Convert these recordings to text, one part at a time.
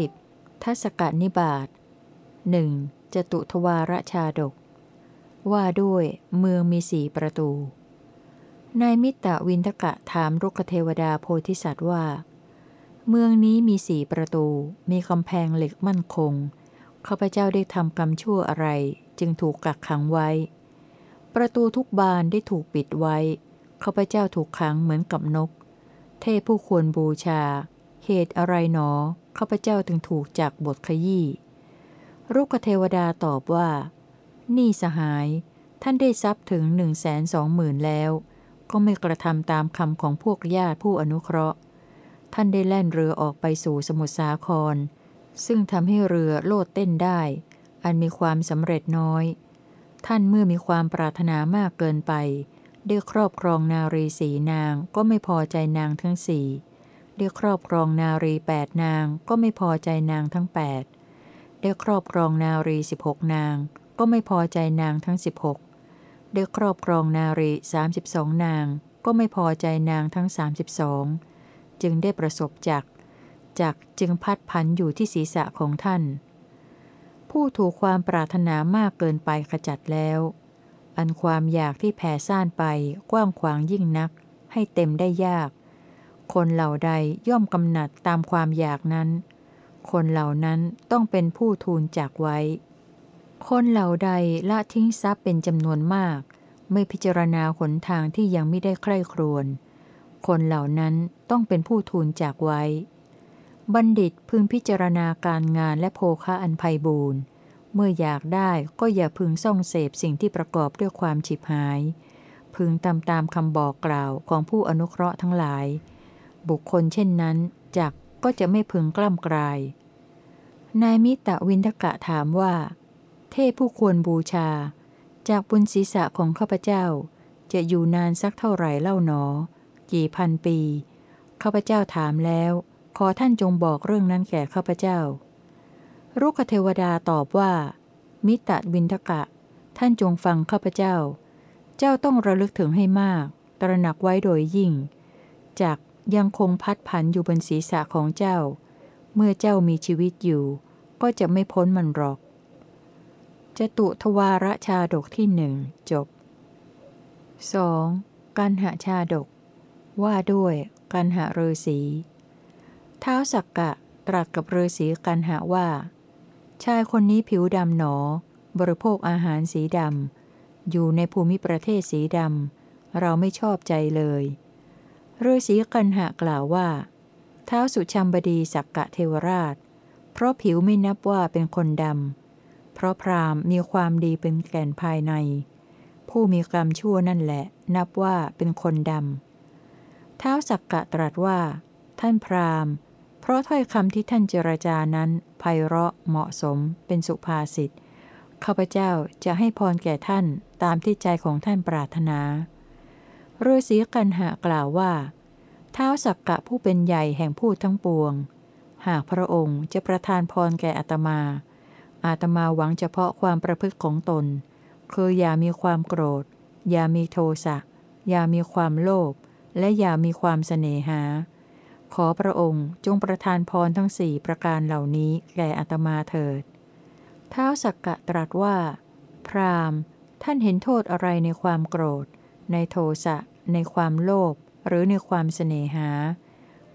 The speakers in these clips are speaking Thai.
10. ทัศกนิบาตหนึ่งจตุทวารชาดก ว่าด้วยเมืองมีสี่ประตู นายมิตรวินทกะถามรุกเทวดาโพธิสัตว์ว่า เมืองนี้มีสี่ประตู มีกำแพงเหล็กมั่นคงข้าพเจ้าได้ทำกรรมชั่วอะไร จึงถูกกักขังไว้ ประตูทุกบานได้ถูกปิดไว้ข้าพเจ้าถูกขังเหมือนกับนก เทพผู้ควรบูชา เหตุอะไรหนอ ข้าพเจ้าถึงถูกจากบทขยี้รุกเทวดาตอบว่า นี่สหาย ท่านได้ทรัพย์ถึงหนึ่งแสนสองหมื่นแล้ว ก็ไม่กระทำตามคำของพวกญาติผู้อนุเคราะห์ ท่านได้แล่นเรือออกไปสู่สมุทรสาคร ซึ่งทำให้เรือโลดเต้นได้ อันมีความสำเร็จน้อย ท่านเมื่อมีความปรารถนามากเกินไป ได้ครอบครองนารีสีนางก็ไม่พอใจนางทั้งสี่ ได้ครอบครองนารีแปดนางก็ไม่พอใจนางทั้งแปดได้ครอบครองนารีสิบหกนาง ก็ไม่พอใจนางทั้งสิบหกได้ครอบครองนารีสามสิบสองนาง ก็ไม่พอใจนางทั้งสามสิบสองจึงได้ประสบจักจักจึงพัดพันอยู่ที่ศีรษะของท่าน ผู้ถูกความปรารถนามากเกินไปขจัดแล้ว อันความอยากที่แผ่ซ่านไปกว้างขวางยิ่งนัก ให้เต็มได้ยาก คนเหล่าใดย่อมกำหนัดตามความอยากนั้น คนเหล่านั้นต้องเป็นผู้ทูลจากไว้ คนเหล่าใดละทิ้งทรัพย์เป็นจำนวนมาก ไม่พิจารณาหนทางที่ยังไม่ได้ใคร่ครวญ คนเหล่านั้นต้องเป็นผู้ทูลจากไว้ บัณฑิตพึงพิจารณาการงานและโภคะอันไพ่บูรณ์ เมื่ออยากได้ก็อย่าพึงส่องเสพสิ่งที่ประกอบด้วยความฉิบหายพึงตามตามคำบอกกล่าวของผู้อนุเคราะห์ทั้งหลาย บุคคลเช่นนั้นจากก็จะไม่พึงกล้ำกลาย นายมิตรวินทกะถามว่า เทพผู้ควรบูชา จากบุญศีรษะของข้าพเจ้า จะอยู่นานสักเท่าไหร่เล่าหนอ กี่พันปีข้าพเจ้าถามแล้ว ขอท่านจงบอกเรื่องนั้นแก่ข้าพเจ้า รุกเทวดาตอบว่า มิตรวินทกะ ท่านจงฟังข้าพเจ้า เจ้าต้องระลึกถึงให้มาก ตระหนักไว้โดยยิ่งจาก ยังคงพัดผันอยู่บนศีรษะของเจ้า เมื่อเจ้ามีชีวิตอยู่ ก็จะไม่พ้นมันหรอก จตุทวารชาดกที่หนึ่งจบ 2. กันหาชาดก ว่าด้วยกันหาเรศีเท้าสักกะตรัสกับเรศีกันหาว่า ชายคนนี้ผิวดำหนอ บริโภคอาหารสีดำ อยู่ในภูมิประเทศสีดำ เราไม่ชอบใจเลย ฤาษีกันหะกล่าวว่า เท้าสุชัมบดีสักกะเทวราช เพราะผิวไม่นับว่าเป็นคนดำ เพราะพรามมีความดีเป็นแก่นภายใน ผู้มีกรรมชั่วนั่นแหละ นับว่าเป็นคนดำ เท้าสักกะตรัสว่า ท่านพรามเพราะถ้อยคำที่ท่านเจรจานั้นไพเราะเหมาะสมเป็นสุภาษิตข้าพเจ้าจะให้พรแก่ท่านตามที่ใจของท่านปรารถนา ฤาษีกันหากล่าวว่าเท้าสักกะผู้เป็นใหญ่แห่งผู้ทั้งปวง หากพระองค์จะประทานพรแก่อัตมา อาตมาหวังเฉพาะความประพฤติของตน คืออย่ามีความโกรธ อย่ามีโทสะ อย่ามีความโลภ และอย่ามีความเสน่หา ขอพระองค์จงประทานพรทั้งสี่ประการเหล่านี้แก่อัตมาเถิด เท้าสักกะตรัสว่า พรามท่านเห็นโทษอะไรในความโกรธ ในโทสะ ในความโลภหรือในความเสน่หา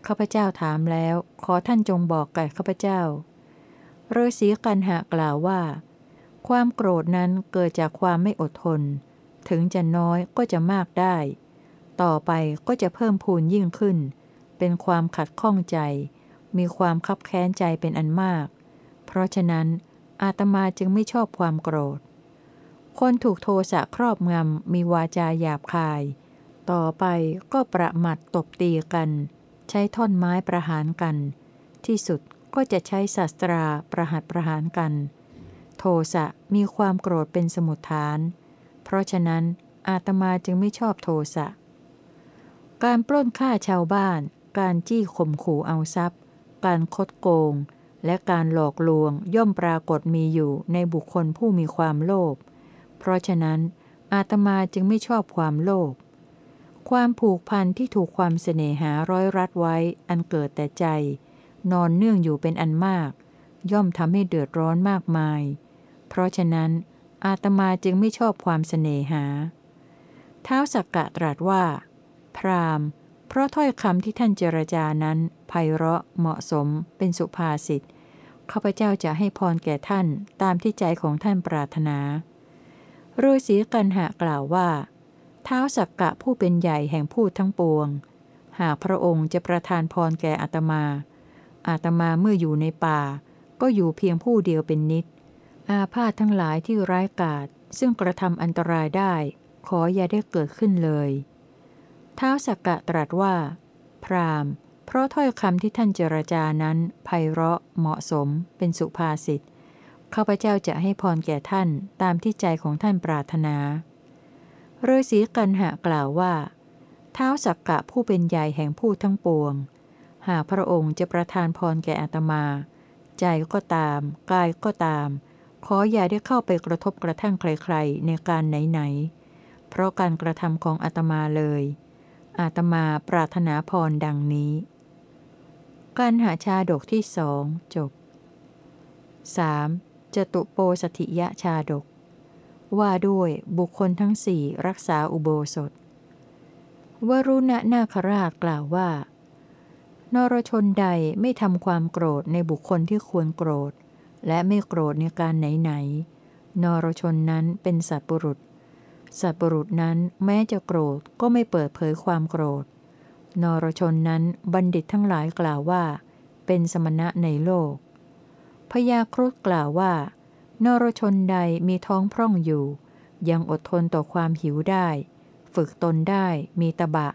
ข้าพเจ้าถามแล้ว ขอท่านจงบอกแก่ข้าพเจ้าฤาษีกันหากล่าวว่า ความโกรธนั้นเกิดจากความไม่อดทน ถึงจะน้อยก็จะมากได้ ต่อไปก็จะเพิ่มพูนยิ่งขึ้น เป็นความขัดข้องใจ มีความคับแค้นใจเป็นอันมาก เพราะฉะนั้นอาตมาจึงไม่ชอบความโกรธ คนถูกโทสะครอบงำมีวาจาหยาบคาย ต่อไปก็ประมัดตบตีกัน ใช้ท่อนไม้ประหารกัน ที่สุดก็จะใช้ศัสตราประหัตประหารกัน โทสะมีความโกรธเป็นสมุทฐาน เพราะฉะนั้นอาตมาจึงไม่ชอบโทสะ การปล้นฆ่าชาวบ้าน การจี้ข่มขู่เอาทรัพย์ การคดโกง และการหลอกลวงย่อมปรากฏมีอยู่ในบุคคลผู้มีความโลภ เพราะฉะนั้นอาตมาจึงไม่ชอบความโลภ ความผูกพันที่ถูกความเสน่หาร้อยรัดไว้ อันเกิดแต่ใจ นอนเนื่องอยู่เป็นอันมาก ย่อมทำให้เดือดร้อนมากมาย เพราะฉะนั้น อาตมาจึงไม่ชอบความเสน่หา เท้าสักกะตรัสว่า พรามเพราะถ้อยคำที่ท่านเจรจานั้นไพเราะเหมาะสมเป็นสุภาษิตข้าพเจ้าจะให้พรแก่ท่านตามที่ใจของท่านปรารถนาฤาษีกันหากล่าวว่า ท้าสักกะผู้เป็นใหญ่แห่งผู้ทั้งปวง หากพระองค์จะประทานพรแก่อาตมา อาตมาเมื่ออยู่ในป่า ก็อยู่เพียงผู้เดียวเป็นนิด อาพาธทั้งหลายที่ร้ายกาจซึ่งกระทำอันตรายได้ ขออย่าได้เกิดขึ้นเลยเท้าสักกะตรัสว่า พรามเพราะถ้อยคำที่ท่านเจรจานั้นไพเราะเหมาะสม เป็นสุภาษิตข้าพเจ้าจะให้พรแก่ท่านตามที่ใจของท่านปรารถนา ฤาษีกันหากล่าวว่า เท้าสักกะผู้เป็นใหญ่แห่งผู้ทั้งปวง หากพระองค์จะประทานพรแก่อาตมา ใจก็ตาม กายก็ตาม ขออย่าได้เข้าไปกระทบกระทั่งใครๆ ในการไหนๆ เพราะการกระทำของอาตมาเลย อาตมาปรารถนาพรดังนี้ การหาชาดกที่สองจบ 3. จตุโปสถิยชาดก ว่าด้วยบุคคลทั้งสี่รักษาอุโบสถ วรุณนาคราชกล่าวว่า นรชนใดไม่ทำความโกรธในบุคคลที่ควรโกรธ และไม่โกรธในการไหนๆนรชนนั้นเป็นสัตบุรุษ สัตบุรุษนั้นแม้จะโกรธก็ไม่เปิดเผยความโกรธ นรชนนั้นบัณฑิตทั้งหลายกล่าวว่า เป็นสมณะในโลกพยาครุฑกล่าวว่า นรชนใดมีท้องพร่องอยู่ ยังอดทนต่อความหิวได้ ฝึกตนได้มีตะบะ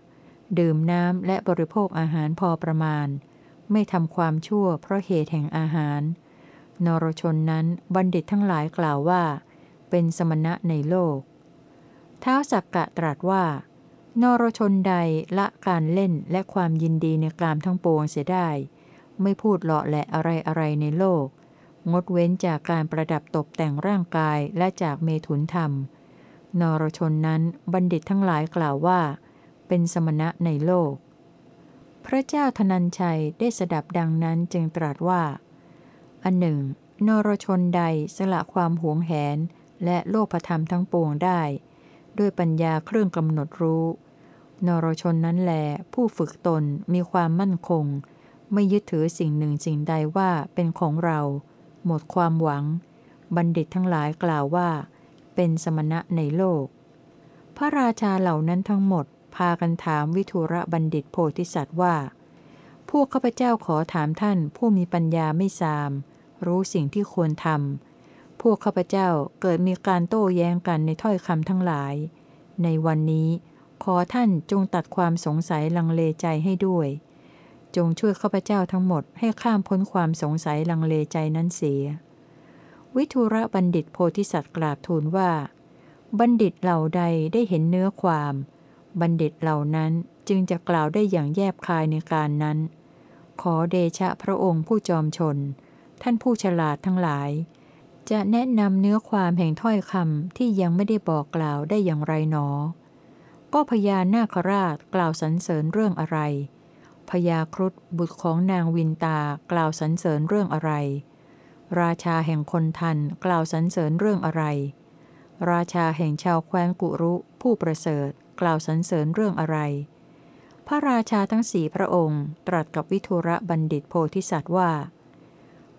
ดื่มน้ำและบริโภคอาหารพอประมาณ ไม่ทำความชั่วเพราะเหตุแห่งอาหาร นรชนนั้นบัณฑิตทั้งหลายกล่าวว่า เป็นสมณะในโลกเท้าสักกะตรัสว่า นรชนใดละการเล่นและความยินดีในกามทั้งปวงเสียได้ ไม่พูดเลาะและอะไรอะไรในโลก งดเว้นจากการประดับตกแต่งร่างกายและจากเมถุนธรรม นรชนนั้นบัณฑิตทั้งหลายกล่าวว่า เป็นสมณะในโลก พระเจ้าธนัญชัยได้สดับดังนั้นจึงตรัสว่า อันหนึ่ง นรชนใดสละความหวงแหนและโลภธรรมทั้งปวงได้ ด้วยปัญญาเครื่องกำหนดรู้ นรชนนั้นแลผู้ฝึกตนมีความมั่นคง ไม่ยึดถือสิ่งหนึ่งสิ่งใดว่าเป็นของเรา หมดความหวัง บัณฑิตทั้งหลายกล่าวว่า เป็นสมณะในโลก พระราชาเหล่านั้นทั้งหมด พากันถามวิทุระบัณฑิตโพธิสัตว์ว่า พวกข้าพเจ้าขอถามท่านผู้มีปัญญาไม่สาม รู้สิ่งที่ควรทำพวกข้าพเจ้าเกิดมีการโต้แย้งกันในถ้อยคำทั้งหลาย ในวันนี้ขอท่านจงตัดความสงสัยลังเลใจให้ด้วย จงช่วยข้าพเจ้าทั้งหมดให้ข้ามพ้นความสงสัยลังเลใจนั้นเสีย วิทุระบัณฑิตโพธิสัตว์กราบทูลว่า บัณฑิตเหล่าใดได้เห็นเนื้อความ บัณฑิตเหล่านั้นจึงจะกล่าวได้อย่างแยบคายในการนั้น ขอเดชะพระองค์ผู้จอมชน ท่านผู้ฉลาดทั้งหลาย จะแนะนำเนื้อความแห่งถ้อยคำที่ยังไม่ได้บอกกล่าวได้อย่างไรหนอ ก็พญานาคราชกล่าวสรรเสริญเรื่องอะไร พญาครุฑบุตรของนางวินตากล่าวสรรเสริญเรื่องอะไร ราชาแห่งคนทันกล่าวสรรเสริญเรื่องอะไร ราชาแห่งชาวแคว้นกุรุ ผู้ประเสริฐกล่าวสรรเสริญเรื่องอะไร พระราชาทั้งสี่พระองค์ ตรัสกับวิทุระบัณฑิตโพธิสัตว์ว่า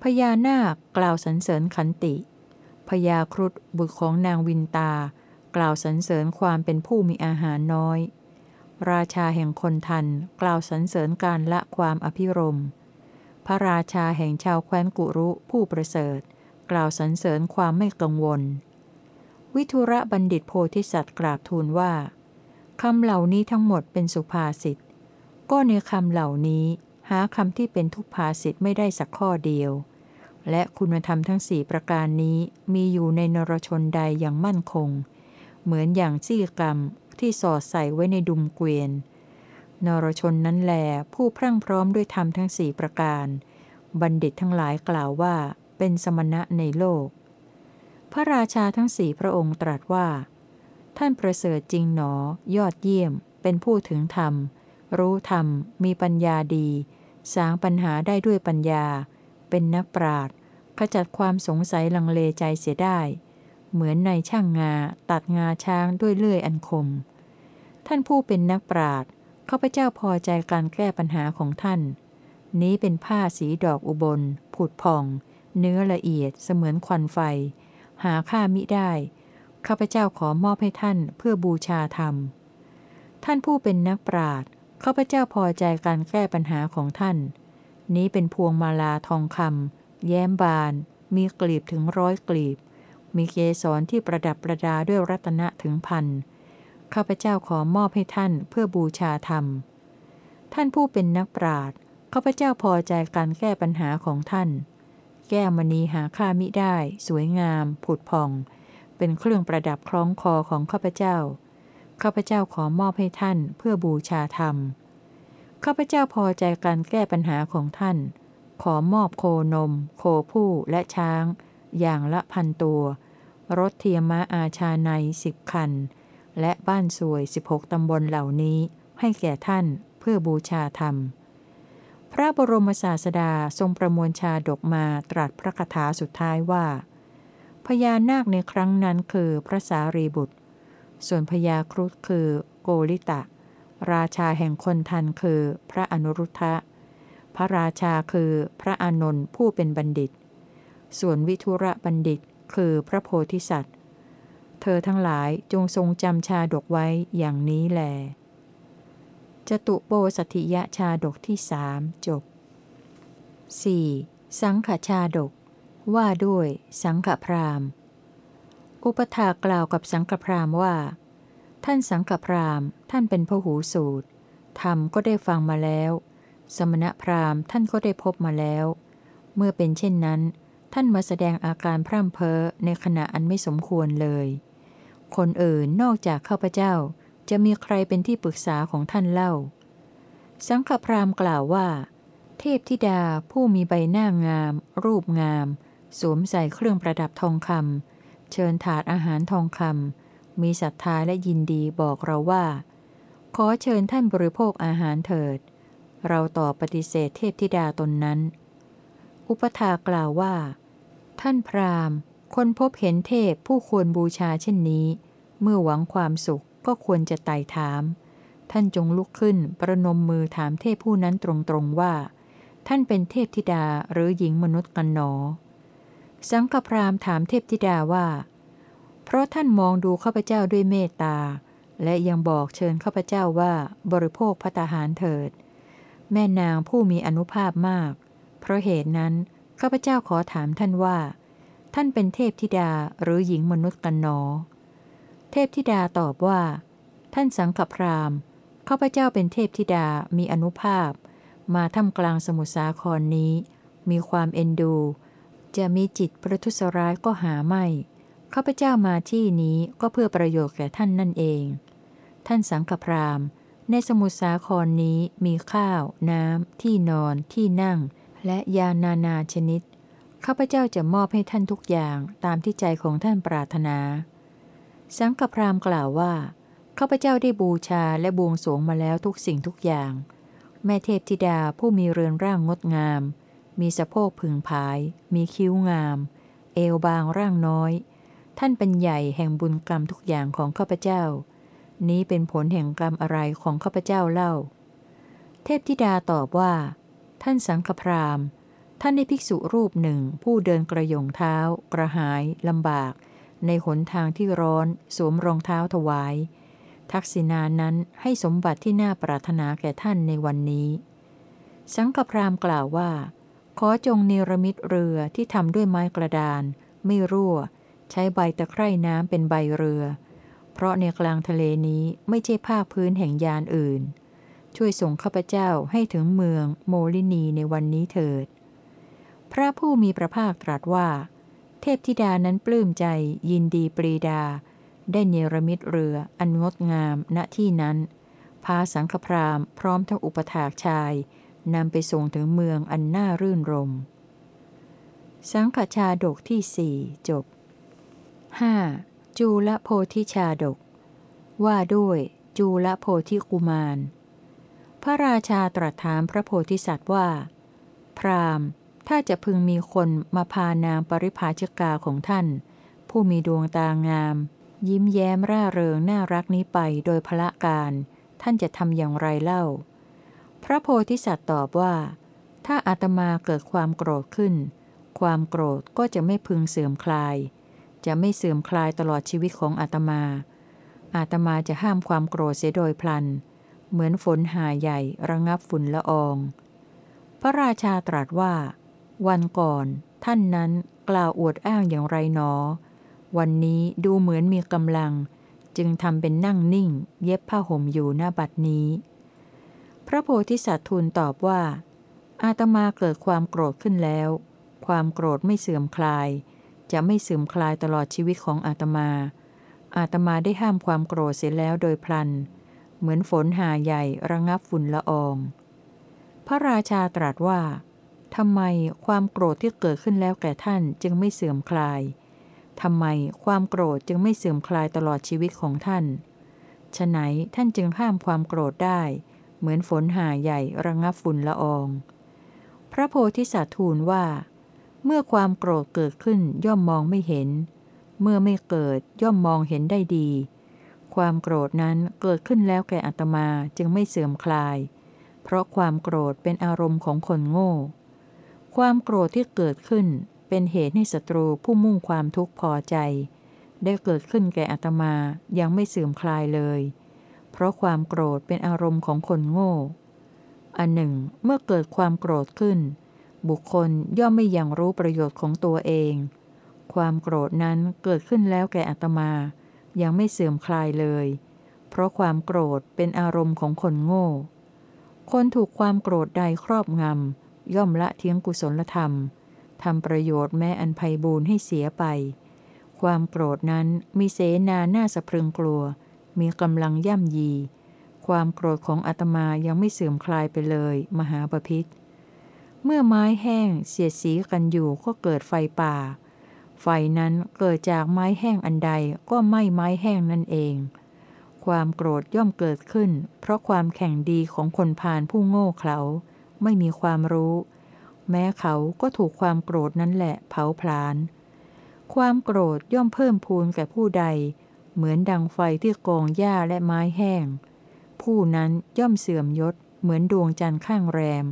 พญานาคกล่าวสรรเสริญขันติ พญาครุฑบุตรของนางวินตากล่าวสรรเสริญความเป็นผู้มีอาหารน้อย ราชาแห่งคนทันกล่าวสรรเสริญการละความอภิรม พระราชาแห่งชาวแคว้นกุรุผู้ประเสริฐ กล่าวสรรเสริญความไม่กังวล วิทุระบัณฑิตโพธิสัตว์กราบทูลว่าคำเหล่านี้ทั้งหมดเป็นสุภาษิตก็ในคำเหล่านี้หาคำที่เป็นทุกภาษิตไม่ได้สักข้อเดียว และคุณธรรมทั้งสี่ประการนี้มีอยู่ในนรชนใดอย่างมั่นคง เหมือนอย่างซี่กรรม ที่สอดใส่ไว้ในดุมเกวียน นรชนนั้นแลผู้พรั่งพร้อมด้วยธรรมทั้งสี่ประการ บัณฑิตทั้งหลายกล่าวว่าเป็นสมณะในโลก พระราชาทั้งสี่พระองค์ตรัสว่า ท่านประเสริฐจริงหนอ ยอดเยี่ยม เป็นผู้ถึงธรรม รู้ธรรม มีปัญญาดี สางปัญหาได้ด้วยปัญญา เป็นนักปราดขจัดความสงสัยลังเลใจเสียได้ เหมือนในช่างงาตัดงาช้างด้วยเลื่อยอันคม ท่านผู้เป็นนักปราดข้าพเจ้าพอใจการแก้ปัญหาของท่าน นี้เป็นผ้าสีดอกอุบล ผุดพอง เนื้อละเอียดเสมือนควันไฟ หาค่ามิได้ ข้าพเจ้าขอมอบให้ท่านเพื่อบูชาธรรม ท่านผู้เป็นนักปราดข้าพเจ้าพอใจการแก้ปัญหาของท่าน นี้เป็นพวงมาลาทองคำแย้มบาน มีกลีบถึงร้อยกลีบ มีเกสรที่ประดับประดาด้วยรัตนะถึงพัน ข้าพเจ้าขอมอบให้ท่านเพื่อบูชาธรรม ท่านผู้เป็นนักปราดข้าพเจ้าพอใจการแก้ปัญหาของท่าน แก้มณีหาค่ามิได้ สวยงาม ผุดผ่อง เป็นเครื่องประดับคล้องคอของข้าพเจ้า ข้าพเจ้าขอมอบให้ท่านเพื่อบูชาธรรม ข้าพเจ้าพอใจการแก้ปัญหาของท่าน ขอมอบโคนม โคผู้และช้าง อย่างละพันตัว รถเทียมม้าอาชาในสิบคัน และบ้านสวย 16 ตำบลเหล่านี้ให้แก่ท่านเพื่อบูชาธรรม พระบรมศาสดาทรงประมวลชาดกมาตรัสพระคาถาสุดท้ายว่า พญานาคในครั้งนั้นคือพระสารีบุตร ส่วนพญาครุฑคือโกริตะ ราชาแห่งคนทันคือพระอนุรุทธะ พระราชาคือพระอานนท์ผู้เป็นบัณฑิต ส่วนวิทุระบัณฑิต คือพระโพธิสัตว์ เธอทั้งหลายจงทรงจำชาดกไว้อย่างนี้แล จตุโปสัติยะชาดกที่สามจบ 4. สังขชาดก ว่าด้วยสังขพรามอุปถากล่าวกับสังฆพรามว่า ท่านสังฆพรามท่านเป็นพหูสูตรธรรมก็ได้ฟังมาแล้ว สมณพราหมณ์ท่านก็ได้พบมาแล้ว เมื่อเป็นเช่นนั้น ท่านมาแสดงอาการพร่ำเพ้อในขณะอันไม่สมควรเลย คนอื่นนอกจากข้าพเจ้าจะมีใครเป็นที่ปรึกษาของท่านเล่า สังฆพราหมณ์กล่าวว่า เทพธิดาผู้มีใบหน้างาม รูปงาม สวมใส่เครื่องประดับทองคำเชิญถาดอาหารทองคำมีศรัทธาและยินดีบอกเราว่า ขอเชิญท่านบริโภคอาหารเถิด เราตอบปฏิเสธเทพธิดาตนนั้น อุปถากล่าวว่า ท่านพราหมณ์ คนพบเห็นเทพผู้ควรบูชาเช่นนี้ เมื่อหวังความสุขก็ควรจะไต่ถาม ท่านจงลุกขึ้นประนมมือถามเทพผู้นั้นตรงๆว่า ท่านเป็นเทพธิดาหรือหญิงมนุษย์กันหนอ สังฆพราหมณ์ถามเทพธิดาว่า เพราะท่านมองดูข้าพเจ้าด้วยเมตตา และยังบอกเชิญข้าพเจ้าว่าบริโภคพัตหารเถิด แม่นางผู้มีอนุภาพมาก เพราะเหตุนั้น ข้าพเจ้าขอถามท่านว่า ท่านเป็นเทพธิดาหรือหญิงมนุษย์กันหนอ เทพธิดาตอบว่า ท่านสังฆพรามข้าพเจ้าเป็นเทพธิดามีอนุภาพ มาทำกลางสมุทรสาครนี้ มีความเอ็นดู จะมีจิตประทุษร้ายก็หาไม่ข้าพเจ้ามาที่นี้ก็เพื่อประโยชน์แก่ท่านนั่นเอง ท่านสังฆพรามในสมุทรสาครนี้มีข้าว น้ำ ที่นอน ที่นั่ง และยานานาชนิด ข้าพเจ้าจะมอบให้ท่านทุกอย่างตามที่ใจของท่านปรารถนา สังฆพราหมณ์กล่าวว่า ข้าพเจ้าได้บูชาและบวงสรวงมาแล้วทุกสิ่งทุกอย่าง แม่เทพธิดาผู้มีเรือนร่างงดงาม มีสะโพกผึ่งผาย มีคิ้วงาม เอวบางร่างน้อย ท่านเป็นใหญ่แห่งบุญกรรมทุกอย่างของข้าพเจ้า นี้เป็นผลแห่งกรรมอะไรของข้าพเจ้าเล่า เทพธิดาตอบว่า ท่านสังฆพราหมณ์ ท่านได้ภิกษุรูปหนึ่งผู้เดินกระยงเท้า กระหายลำบาก ในหนทางที่ร้อนสวมรองเท้าถวาย ทักษิณานั้นให้สมบัติที่น่าปรารถนาแก่ท่านในวันนี้ สังฆพราหมณ์กล่าวว่า ขอจงเนรมิตเรือที่ทำด้วยไม้กระดาน ไม่รั่ว ใช้ใบตะไคร่น้ำเป็นใบเรือ เพราะในกลางทะเลนี้ไม่ใช่ภาคพื้นแห่งยานอื่น ช่วยส่งข้าพเจ้าให้ถึงเมืองโมลินีในวันนี้เถิด พระผู้มีพระภาคตรัสว่า เทพธิดานั้นปลื้มใจยินดีปรีดา ได้เนรมิตเรืออันงดงามณที่นั้น พาสังฆพรามพร้อมทั้งอุปถากชาย นำไปส่งถึงเมืองอันน่ารื่นรม สังขชาดกที่สี่จบ 5. จูลโพธิชาดก ว่าด้วย จูลโพธิกุมาร พระราชาตรัสถามพระโพธิสัตว์ว่า พราหมณ์ ถ้าจะพึงมีคนมาพานางปริภาชกาของท่าน ผู้มีดวงตางาม ยิ้มแย้มร่าเริงน่ารักนี้ไปโดยพละการ ท่านจะทำอย่างไรเล่า พระโพธิสัตว์ตอบว่า ถ้าอาตมาเกิดความโกรธขึ้น ความโกรธก็จะไม่พึงเสื่อมคลาย จะไม่เสื่อมคลายตลอดชีวิตของอาตมา อาตมาจะห้ามความโกรธเสียโดยพลันเเหมือนฝนหาใหญ่ระงับฝุ่นละออง พระราชาตรัสว่า วันก่อนท่านนั้นกล่าวอวดอ้างอย่างไรหนอ วันนี้ดูเหมือนมีกำลัง จึงทำเป็นนั่งนิ่ง เย็บผ้าห่มอยู่หน้าบัดนี้ พระโพธิสัตว์ทูลตอบว่า อาตมาเกิดความโกรธขึ้นแล้ว ความโกรธไม่เสื่อมคลาย จะไม่เสื่อมคลายตลอดชีวิตของอาตมา อาตมาได้ห้ามความโกรธเสร็จแล้วโดยพลันเเหมือนฝนหาใหญ่ระงับฝุ่นละออง พระราชาตรัสว่าทำไมความโกรธที่เกิดขึ้นแล้วแก่ท่านจึงไม่เสื่อมคลายทำไมความโกรธจึงไม่เสื่อมคลายตลอดชีวิตของท่านฉะไหนท่านจึงห้ามความโกรธได้ เหมือนฝนหาใหญ่ระงับฝุ่นละออง พระโพธิสัตว์ทูลว่า เมื่อความโกรธเกิดขึ้นย่อมมองไม่เห็น เมื่อไม่เกิดย่อมมองเห็นได้ดี ความโกรธนั้นเกิดขึ้นแล้วแก่อัตมาจึงไม่เสื่อมคลาย เพราะความโกรธเป็นอารมณ์ของคนโง่ ความโกรธที่เกิดขึ้นเป็นเหตุให้ศัตรูผู้มุ่งความทุกข์พอใจ ได้เกิดขึ้นแก่อัตมายังไม่เสื่อมคลายเลย เพราะความโกรธเป็นอารมณ์ของคนโง่ อันหนึ่ง เมื่อเกิดความโกรธขึ้น บุคคลย่อมไม่ยังรู้ประโยชน์ของตัวเอง ความโกรธนั้นเกิดขึ้นแล้วแก่อัตมา ยังไม่เสื่อมคลายเลย เพราะความโกรธเป็นอารมณ์ของคนโง่ คนถูกความโกรธใดครอบงำ ย่อมละทิ้งกุศลธรรมทำประโยชน์แม้อันภัยบูนให้เสียไป ความโกรธนั้นมีเสนาหน้าสะพรึงกลัว มีกำลังย่ำยี ความโกรธของอาตมายังไม่เสื่อมคลายไปเลย มหาปพิธเมื่อไม้แห้งเสียดสีกันอยู่ก็เกิดไฟป่า ไฟนั้นเกิดจากไม้แห้งอันใดก็ไหม้ไม้แห้งนั่นเอง ความโกรธย่อมเกิดขึ้น เพราะความแข่งดีของคนพาลผู้โง่เขลาไม่มีความรู้ แม้เขาก็ถูกความโกรธนั้นแหละเผาผลาญ ความโกรธย่อมเพิ่มพูนแก่ผู้ใด เหมือนดังไฟที่กองหญ้าและไม้แห้ง ผู้นั้นย่อมเสื่อมยศ เหมือนดวงจันทร์ข้างแรม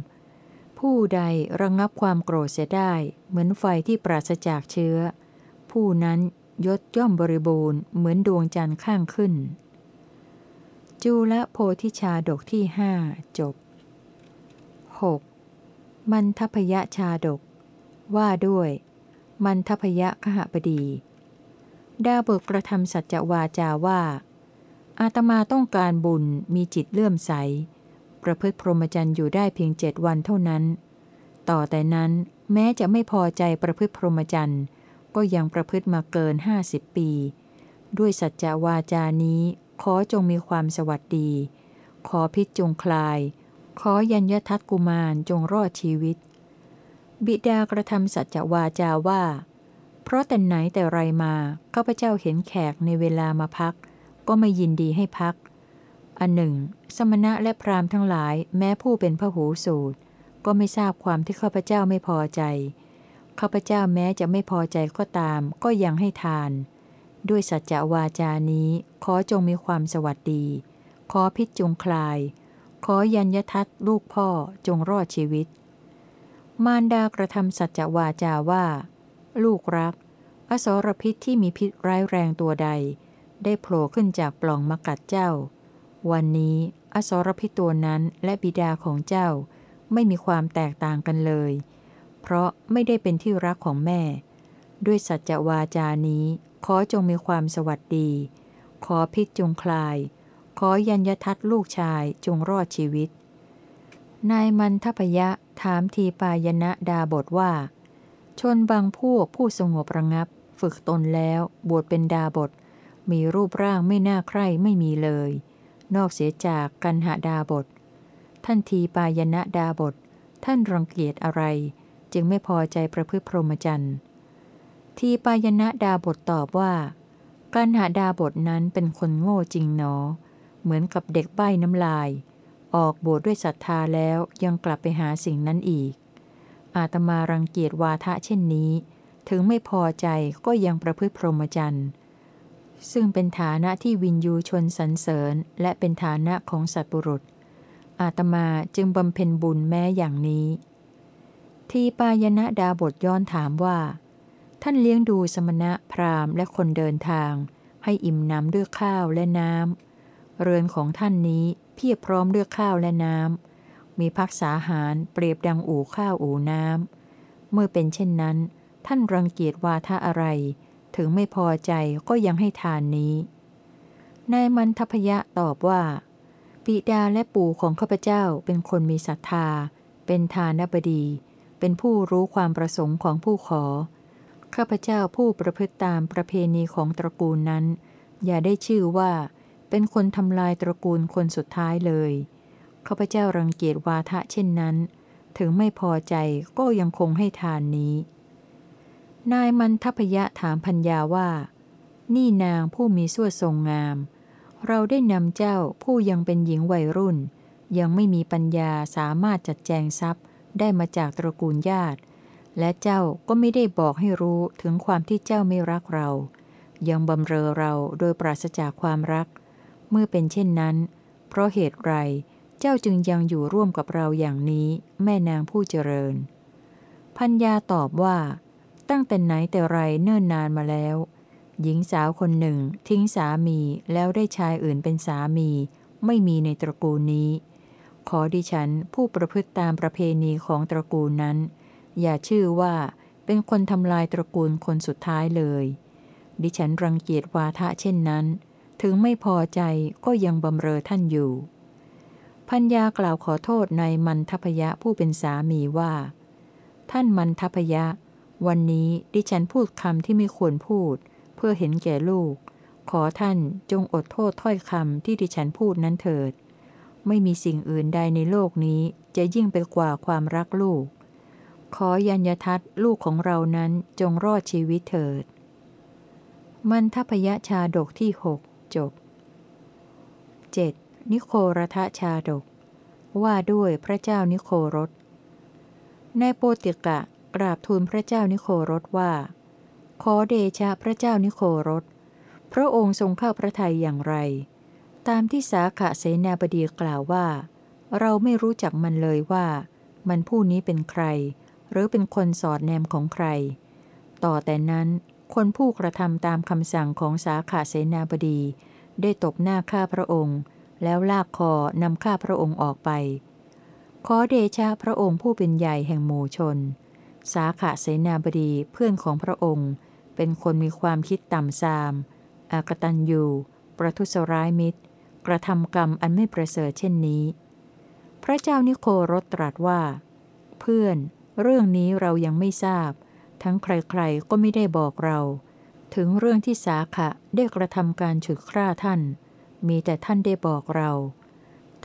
ผู้ใดระงงับความโกรธเสียได้ เหมือนไฟที่ปราศจากเชื้อ ผู้นั้นยศย่อมบริบูรณ์เหมือนดวงจันทร์ข้างขึ้น จูละโพธิชาดกที่ห้าจบ 6. มันทพยชาดก ว่าด้วย มันทพยขหบดี ดาบทกระทำสัจวาจาว่า อาตมาต้องการบุญมีจิตเลื่อมใส ประพฤติพรหมจรรย์อยู่ได้เพียงเจ็ดวันเท่านั้น ต่อแต่นั้นแม้จะไม่พอใจประพฤติพรหมจรรย์ ก็ยังประพฤติมาเกินห้าสิบปี ด้วยสัจจวาจานี้ขอจงมีความสวัสดี ขอพิจงคลาย ขอยัญยทัตกุมารจงรอดชีวิต บิดากระทำสัจวาจาว่า เพราะแต่ไหนแต่ไรมาข้าพเจ้าเห็นแขกในเวลามาพัก ก็ไม่ยินดีให้พัก อันหนึ่ง สมณะและพราหมณ์ทั้งหลายแม้ผู้เป็นพระหูสูตร ก็ไม่ทราบความที่ข้าพเจ้าไม่พอใจ ข้าพเจ้าแม้จะไม่พอใจก็ตาม ก็ยังให้ทาน ด้วยสัจจวาจานี้ขอจงมีความสวัสดี ขอพิจงคลาย ขอยัญยทัตลูกพ่อจงรอดชีวิต มารดากระทำสัจจวาจาว่า ลูกรัก อสรพิษที่มีพิษร้ายแรงตัวใด ได้โผล่ขึ้นจากปล่องมากัดเจ้า วันนี้อสรพิษตัวนั้นและบิดาของเจ้า ไม่มีความแตกต่างกันเลย เพราะไม่ได้เป็นที่รักของแม่ ด้วยสัจวาจานี้ ขอจงมีความสวัสดี ขอพิษจงคลาย ขอยัญยทัตลูกชายจงรอดชีวิต นายมันทพยะถามทีปายณะดาบทว่า ชนบางพวกผู้สงบระงับ ฝึกตนแล้วบวชเป็นดาบท มีรูปร่างไม่น่าใคร่ไม่มีเลย นอกเสียจากกันหาดาบท ท่านทีปายณะดาบท ท่านรังเกียจอะไร จึงไม่พอใจประพฤติพรหมจรรย์ทีปายณะดาบทตอบว่ากันหาดาบทนั้นเป็นคนโง่จริงหนอ เหมือนกับเด็กใบ้น้ำลาย ออกบวชด้วยศรัทธาแล้วยังกลับไปหาสิ่งนั้นอีก อาตมารังเกียจวาทะเช่นนี้ ถึงไม่พอใจก็ยังประพฤติพรหมจรรย์ซึ่งเป็นฐานะที่วินยูชนสรรเสริญ และเป็นฐานะของสัตบุรุษ อาตมาจึงบำเพ็ญบุญแม้อย่างนี้ ทีปายณะดาบทย้อนถามว่า ท่านเลี้ยงดูสมณะพราหมณ์และคนเดินทาง ให้อิ่มน้ำด้วยข้าวและน้ำเรือนของท่านนี้เพียบพร้อมด้วยข้าวและน้ำมีพักษาหารเปรียบดังอู่ข้าวอู่น้ำเมื่อเป็นเช่นนั้น ท่านรังเกียจวาทะอะไร ถึงไม่พอใจก็ยังให้ทานนี้นายมันทพยะตอบว่า ปิดาและปู่ของข้าพเจ้าเป็นคนมีศรัทธา เป็นทานบดี เป็นผู้รู้ความประสงค์ของผู้ขอ ข้าพเจ้าผู้ประพฤติตามประเพณีของตระกูลนั้น อย่าได้ชื่อว่า เป็นคนทำลายตระกูลคนสุดท้ายเลย ข้าพเจ้ารังเกียจวาทะเช่นนั้น ถึงไม่พอใจก็ยังคงให้ทานนี้ นายมันทพยะถามพัญญาว่า นี่นางผู้มีส่วทรงงาม เราได้นำเจ้าผู้ยังเป็นหญิงวัยรุ่น ยังไม่มีปัญญาสามารถจัดแจงทรัพย์ ได้มาจากตระกูลญาติ และเจ้าก็ไม่ได้บอกให้รู้ถึงความที่เจ้าไม่รักเรา ยังบำเรอเราโดยปราศจากความรัก เมื่อเป็นเช่นนั้น เพราะเหตุไรเจ้าจึงยังอยู่ร่วมกับเราอย่างนี้ แม่นางผู้เจริญ พัญญาตอบว่า ตั้งแต่ไหนแต่ไรเนิ่นนานมาแล้ว หญิงสาวคนหนึ่งทิ้งสามีแล้วได้ชายอื่นเป็นสามี ไม่มีในตระกูลนี้ ขอดิฉันผู้ประพฤติตามประเพณีของตระกูลนั้น อย่าชื่อว่าเป็นคนทำลายตระกูลคนสุดท้ายเลย ดิฉันรังเกียจวาทะเช่นนั้น ถึงไม่พอใจก็ยังบำเรอท่านอยู่ พัญญากล่าวขอโทษในมันทพยะผู้เป็นสามีว่า ท่านมันทพยะ วันนี้ดิฉันพูดคำที่ไม่ควรพูด เพื่อเห็นแก่ลูก ขอท่านจงอดโทษถ้อยคำที่ดิฉันพูดนั้นเถิด ไม่มีสิ่งอื่นใดในโลกนี้จะยิ่งไปกว่าความรักลูก ขอยัญญทัตลูกของเรานั้นจงรอดชีวิตเถิด มันทพยชาดกที่หกจบ 7. นิโครทะชาดก ว่าด้วยพระเจ้านิโครสในโปติกะกราบทูลพระเจ้านิโครสว่า ขอเดชะพระเจ้านิโครสพระองค์ทรงเข้าพระทัยอย่างไร ตามที่สาขะเสนาบดีกล่าวว่า เราไม่รู้จักมันเลยว่า มันผู้นี้เป็นใคร หรือเป็นคนสอดแนมของใคร ต่อแต่นั้น คนผู้กระทำตามคำสั่งของสาขาเสนาบดี ได้ตบหน้าข้าพระองค์ แล้วลากคอนำข้าพระองค์ออกไป ขอเดชะพระองค์ผู้เป็นใหญ่แห่งหมู่ชน สาขาเสนาบดีเพื่อนของพระองค์ เป็นคนมีความคิดต่ำซาม อากตันยูประทุษร้ายมิตร กระทำกรรมอันไม่ประเสริฐเช่นนี้ พระเจ้านิโครสตรัสว่า เพื่อน เรื่องนี้เรายังไม่ทราบ ทั้งใครๆก็ไม่ได้บอกเรา ถึงเรื่องที่สาขะได้กระทำการฉุดคร่าท่าน มีแต่ท่านได้บอกเรา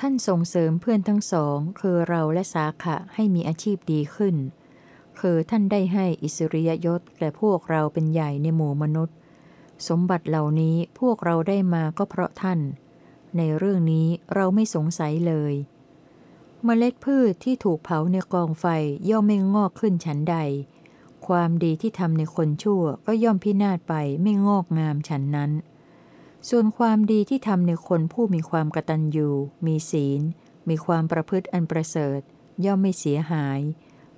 ท่านส่งเสริมเพื่อนทั้งสอง คือเราและสาขะให้มีอาชีพดีขึ้น คือท่านได้ให้อิสริยยศแก่พวกเราเป็นใหญ่ในหมู่มนุษย์ สมบัติเหล่านี้พวกเราได้มาก็เพราะท่าน ในเรื่องนี้เราไม่สงสัยเลย เมล็ดพืชที่ถูกเผาในกองไฟย่อมไม่งอกขึ้นฉันใด ความดีที่ทำในคนชั่วก็ย่อมพินาศไปไม่งอกงามฉันนั้น ส่วนความดีที่ทำในคนผู้มีความกตัญญูมีศีล มีความประพฤติอันประเสริฐ ย่อมไม่เสียหาย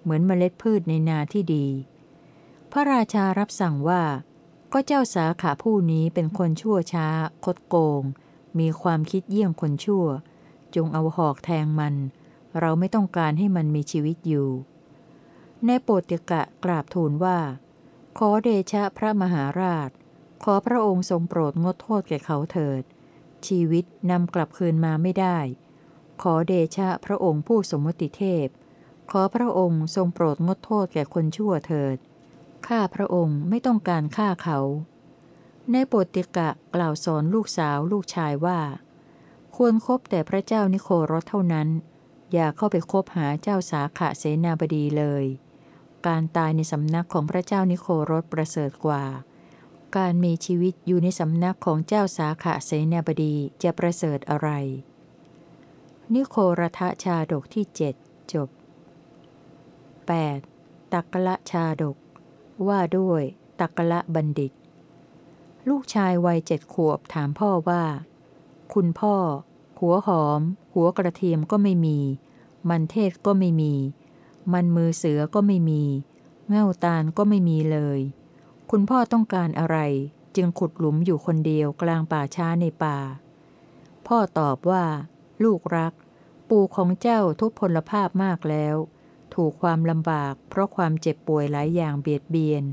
เหมือนเมล็ดพืชในนาที่ดี พระราชารับสั่งว่าก็เจ้าสาขาผู้นี้เป็นคนชั่วช้า คดโกง มีความคิดเยี่ยงคนชั่ว จงเอาหอกแทงมัน เราไม่ต้องการให้มันมีชีวิตอยู่ ในโปติกะกราบทูลว่า ขอเดชะพระมหาราช ขอพระองค์ทรงโปรดงดโทษแก่เขาเถิด ชีวิตนำกลับคืนมาไม่ได้ ขอเดชะพระองค์ผู้สมมติเทพ ขอพระองค์ทรงโปรดงดโทษแก่คนชั่วเถิด ข้าพระองค์ไม่ต้องการฆ่าเขา ในโปติกะกล่าวสอนลูกสาวลูกชายว่า ควรครบแต่พระเจ้านิโครสเท่านั้น อย่าเข้าไปคบหาเจ้าสาขะเสนาบดีเลย การตายในสำนักของพระเจ้านิโครสประเสริฐกว่า การมีชีวิตอยู่ในสำนักของเจ้าสาขะเสนาบดีจะประเสริฐอะไร นิโครทชาดกที่เจ็ดจบ 8. ตักกละชาดก ว่าด้วยตักกละบัณฑิต ลูกชายวัยเจ็ดขวบถามพ่อว่า คุณพ่อ หัวหอม หัวกระเทียมก็ไม่มี มันเทศก็ไม่มี มันมือเสือก็ไม่มี เง่าตาลก็ไม่มีเลย คุณพ่อต้องการอะไร จึงขุดหลุมอยู่คนเดียวกลางป่าช้าในป่า พ่อตอบว่า ลูกรัก ปู่ของเจ้าทุพพลภาพมากแล้ว ถูกความลำบากเพราะความเจ็บป่วยหลายอย่างเบียดเบียน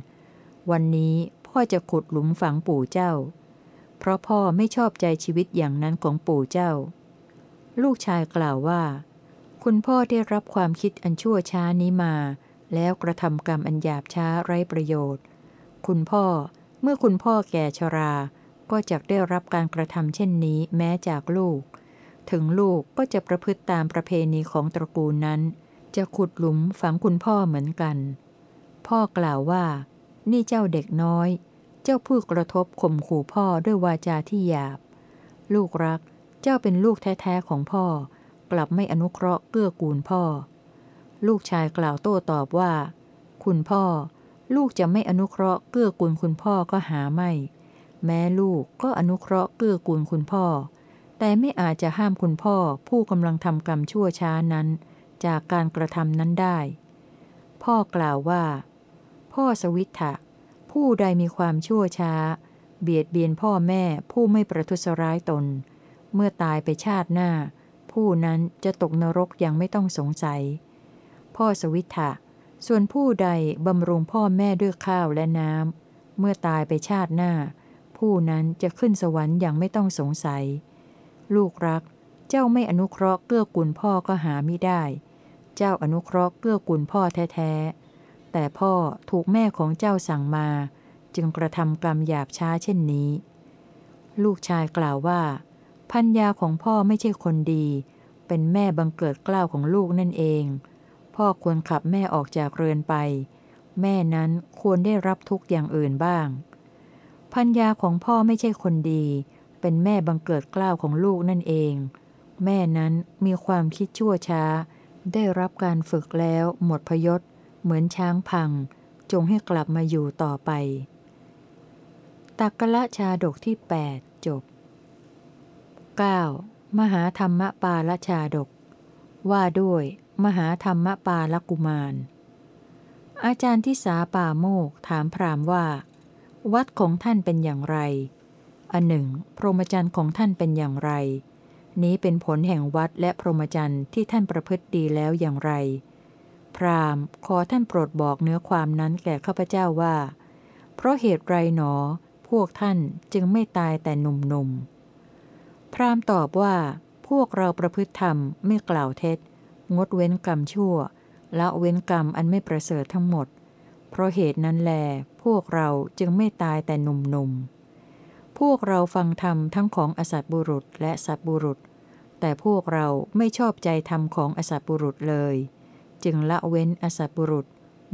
วันนี้ พ่อจะขุดหลุมฝังปู่เจ้า เพราะพ่อไม่ชอบใจชีวิตอย่างนั้นของปู่เจ้า ลูกชายกล่าวว่า คุณพ่อได้รับความคิดอันชั่วช้านี้มา แล้วกระทำกรรมอันหยาบช้าไร้ประโยชน์ คุณพ่อเมื่อคุณพ่อแก่ชราก็จะได้รับการกระทำเช่นนี้แม้จากลูก ถึงลูกก็จะประพฤติตามประเพณีของตระกูลนั้น จะขุดหลุมฝังคุณพ่อเหมือนกัน พ่อกล่าวว่า นี่เจ้าเด็กน้อย เจ้าพูดกระทบข่มขู่พ่อด้วยวาจาที่หยาบ ลูกรัก เจ้าเป็นลูกแท้ๆของพ่อ กลับไม่อนุเคราะห์เกื้อกูลพ่อ ลูกชายกล่าวโต้ตอบว่า คุณพ่อ ลูกจะไม่อนุเคราะห์เกื้อกูลคุณพ่อก็หาไม่ แม้ลูกก็อนุเคราะห์เกื้อกูลคุณพ่อ แต่ไม่อาจจะห้ามคุณพ่อผู้กำลังทำกรรมชั่วช้านั้น จากการกระทำนั้นได้ พ่อกล่าวว่า พ่อสวิทธะผู้ใดมีความชั่วช้า เบียดเบียนพ่อแม่ผู้ไม่ประทุษร้ายตน เมื่อตายไปชาติหน้า ผู้นั้นจะตกนรกยังไม่ต้องสงสัย พ่อสวิทธะส่วนผู้ใดบำรุงพ่อแม่ด้วยข้าวและน้ำ เมื่อตายไปชาติหน้า ผู้นั้นจะขึ้นสวรรค์อย่างไม่ต้องสงสัย ลูกรัก เจ้าไม่อนุเคราะห์เกื้อกูลพ่อก็หาไม่ได้ เจ้าอนุเคราะห์เกื้อกูลพ่อแท้ๆ แต่พ่อถูกแม่ของเจ้าสั่งมา จึงกระทำกรรมหยาบช้าเช่นนี้ ลูกชายกล่าวว่า พัญญาของพ่อไม่ใช่คนดี เป็นแม่บังเกิดกล้าวของลูกนั่นเอง พ่อควรขับแม่ออกจากเรือนไป แม่นั้นควรได้รับทุกอย่างอื่นบ้าง พัญญาของพ่อไม่ใช่คนดี เป็นแม่บังเกิดกล้าวของลูกนั่นเอง แม่นั้นมีความคิดชั่วช้า ได้รับการฝึกแล้วหมดพยศ เหมือนช้างพัง จงให้กลับมาอยู่ต่อไป ตักกละชาดกที่ 8 จบ 9. มหาธรรมปาลชาดก ว่าด้วย มหาธรรมปาลกุมาร อาจารย์ที่สาป่าโมกถามพรามว่า วัดของท่านเป็นอย่างไร อันหนึ่ง พรหมจรรย์ของท่านเป็นอย่างไร นี้เป็นผลแห่งวัดและพรหมจรรย์ที่ท่านประพฤติดีแล้วอย่างไร พรามขอท่านโปรดบอกเนื้อความนั้นแก่ข้าพเจ้าว่า เพราะเหตุไรหนอ พวกท่านจึงไม่ตายแต่หนุ่มๆ พรามตอบว่า พวกเราประพฤติธรรมไม่กล่าวเท็จ งดเว้นกรรมชั่ว ละเว้นกรรมอันไม่ประเสริฐทั้งหมด เพราะเหตุนั้นแล พวกเราจึงไม่ตายแต่หนุ่มๆ พวกเราฟังธรรมทั้งของอสัตบุรุษและสัตบุรุษ แต่พวกเราไม่ชอบใจธรรมของอสัตบุรุษเลย จึงละเว้นอสัตบุรุษ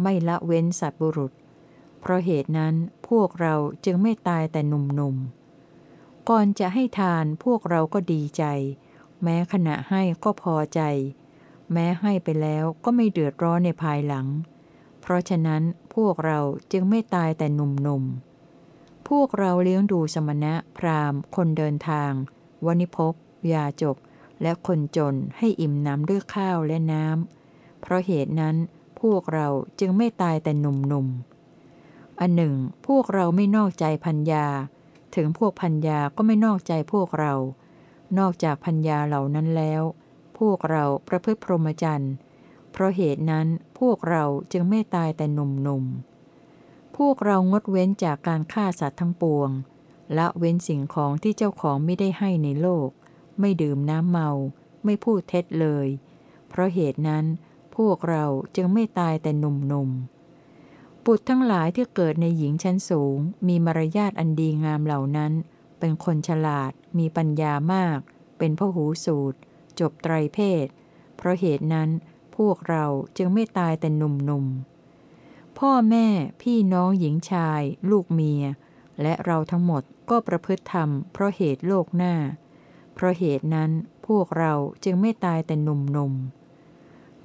ไม่ละเว้นสัตบุรุษ เพราะเหตุนั้นพวกเราจึงไม่ตายแต่หนุ่มๆ ก่อนจะให้ทานพวกเราก็ดีใจ แม้ขณะให้ก็พอใจ แม้ให้ไปแล้วก็ไม่เดือดร้อนในภายหลัง เพราะฉะนั้นพวกเราจึงไม่ตายแต่หนุ่มๆ พวกเราเลี้ยงดูสมณะพราหมณ์ คนเดินทาง วณิพกยาจก และคนจนให้อิ่มน้ำด้วยข้าวและน้ำ เพราะเหตุนั้นพวกเราจึงไม่ตายแต่หนุ่มๆ อันหนึ่ง พวกเราไม่นอกใจพัญญา ถึงพวกพัญญาก็ไม่นอกใจพวกเรา นอกจากพัญญาเหล่านั้นแล้ว พวกเราประพฤติพรหมจรรย์ เพราะเหตุนั้นพวกเราจึงไม่ตายแต่หนุ่มๆ พวกเรางดเว้นจากการฆ่าสัตว์ทั้งปวง ละเว้นสิ่งของที่เจ้าของไม่ได้ให้ในโลก ไม่ดื่มน้ำเมา ไม่พูดเท็จเลย เพราะเหตุนั้น พวกเราจึงไม่ตายแต่หนุ่มๆบุตรทั้งหลายที่เกิดในหญิงชั้นสูง มีมารยาทอันดีงามเหล่านั้น เป็นคนฉลาด มีปัญญามาก เป็นพหูสูตร จบไตรเพศ เพราะเหตุนั้นพวกเราจึงไม่ตายแต่หนุ่มๆ พ่อแม่พี่น้องหญิงชาย ลูกเมีย และเราทั้งหมดก็ประพฤติธรรมเพราะเหตุโลกหน้า เพราะเหตุนั้นพวกเราจึงไม่ตายแต่หนุ่มๆ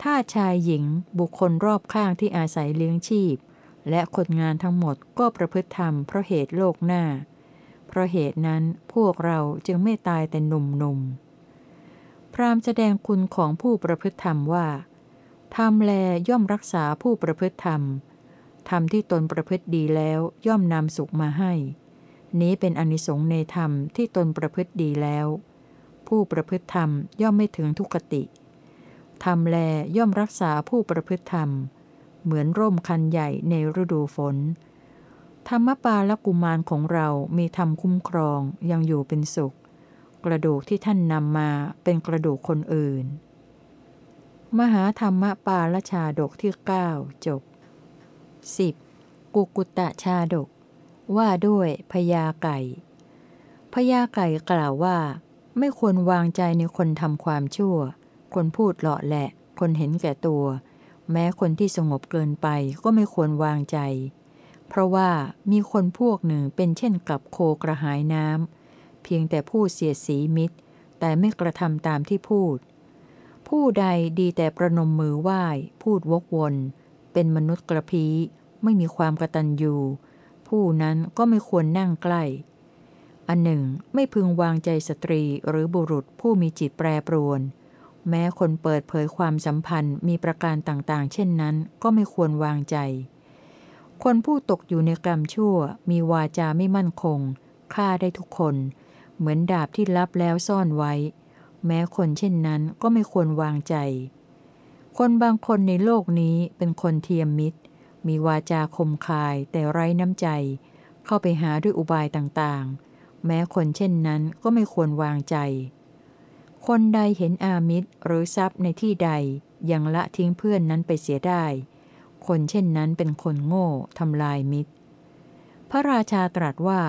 ถ้าชายหญิงบุคคลรอบข้างที่อาศัยเลี้ยงชีพ และคนงานทั้งหมดก็ประพฤติธรรมเพราะเหตุโลกหน้า เพราะเหตุนั้นพวกเราจึงไม่ตายแต่หนุ่มๆพรามแสดงคุณของผู้ประพฤติธรรมว่าธรรมแลย่อมรักษาผู้ประพฤติธรรมธรรมที่ตนประพฤติดีแล้วย่อมนำสุขมาให้ นี้เป็นอนิสงส์ในธรรมที่ตนประพฤติดีแล้ว ผู้ประพฤติธรรมย่อมไม่ถึงทุกขติ ธรรมแลย่อมรักษาผู้ประพฤติธรรม เหมือนร่มคันใหญ่ในฤดูฝน ธรรมปาลกุมารของเรามีธรรมคุ้มครองยังอยู่เป็นสุข กระดูกที่ท่านนำมาเป็นกระดูกคนอื่น มหาธรรมปาลชาดกที่ 9 จบ 10. กุกุตะชาดก ว่าด้วยพญาไก่พญาไก่กล่าวว่า ไม่ควรวางใจในคนทำความชั่ว คนพูดเลาะแหละ คนเห็นแก่ตัว แม้คนที่สงบเกินไปก็ไม่ควรวางใจ เพราะว่ามีคนพวกหนึ่งเป็นเช่นกับโคกระหายน้ำเพียงแต่พูดเสียสีมิตร แต่ไม่กระทำตามที่พูด ผู้ใดดีแต่ประนมมือไหว้ พูดวกวน เป็นมนุษย์กระพีไม่มีความกระตันยูผู้นั้นก็ไม่ควรนั่งใกล้อันหนึ่งไม่พึงวางใจสตรีหรือบุรุษผู้มีจิตแปรปรวน แม้คนเปิดเผยความสัมพันธ์มีประการต่างๆ เช่นนั้น ก็ไม่ควรวางใจ คนผู้ตกอยู่ในกรรมชั่ว มีวาจาไม่มั่นคงฆ่าได้ทุกคน เหมือนดาบที่ลับแล้วซ่อนไว้ แม้คนเช่นนั้นก็ไม่ควรวางใจ คนบางคนในโลกนี้เป็นคนเทียมมิตร มีวาจาคมคายแต่ไร้น้ำใจ เข้าไปหาด้วยอุบายต่างๆ แม้คนเช่นนั้นก็ไม่ควรวางใจ คนใดเห็นอามิตรหรือทรัพย์ในที่ใดยังละทิ้งเพื่อนนั้นไปเสียได้ คนเช่นนั้นเป็นคนโง่ทำลายมิตร พระราชาตรัสว่า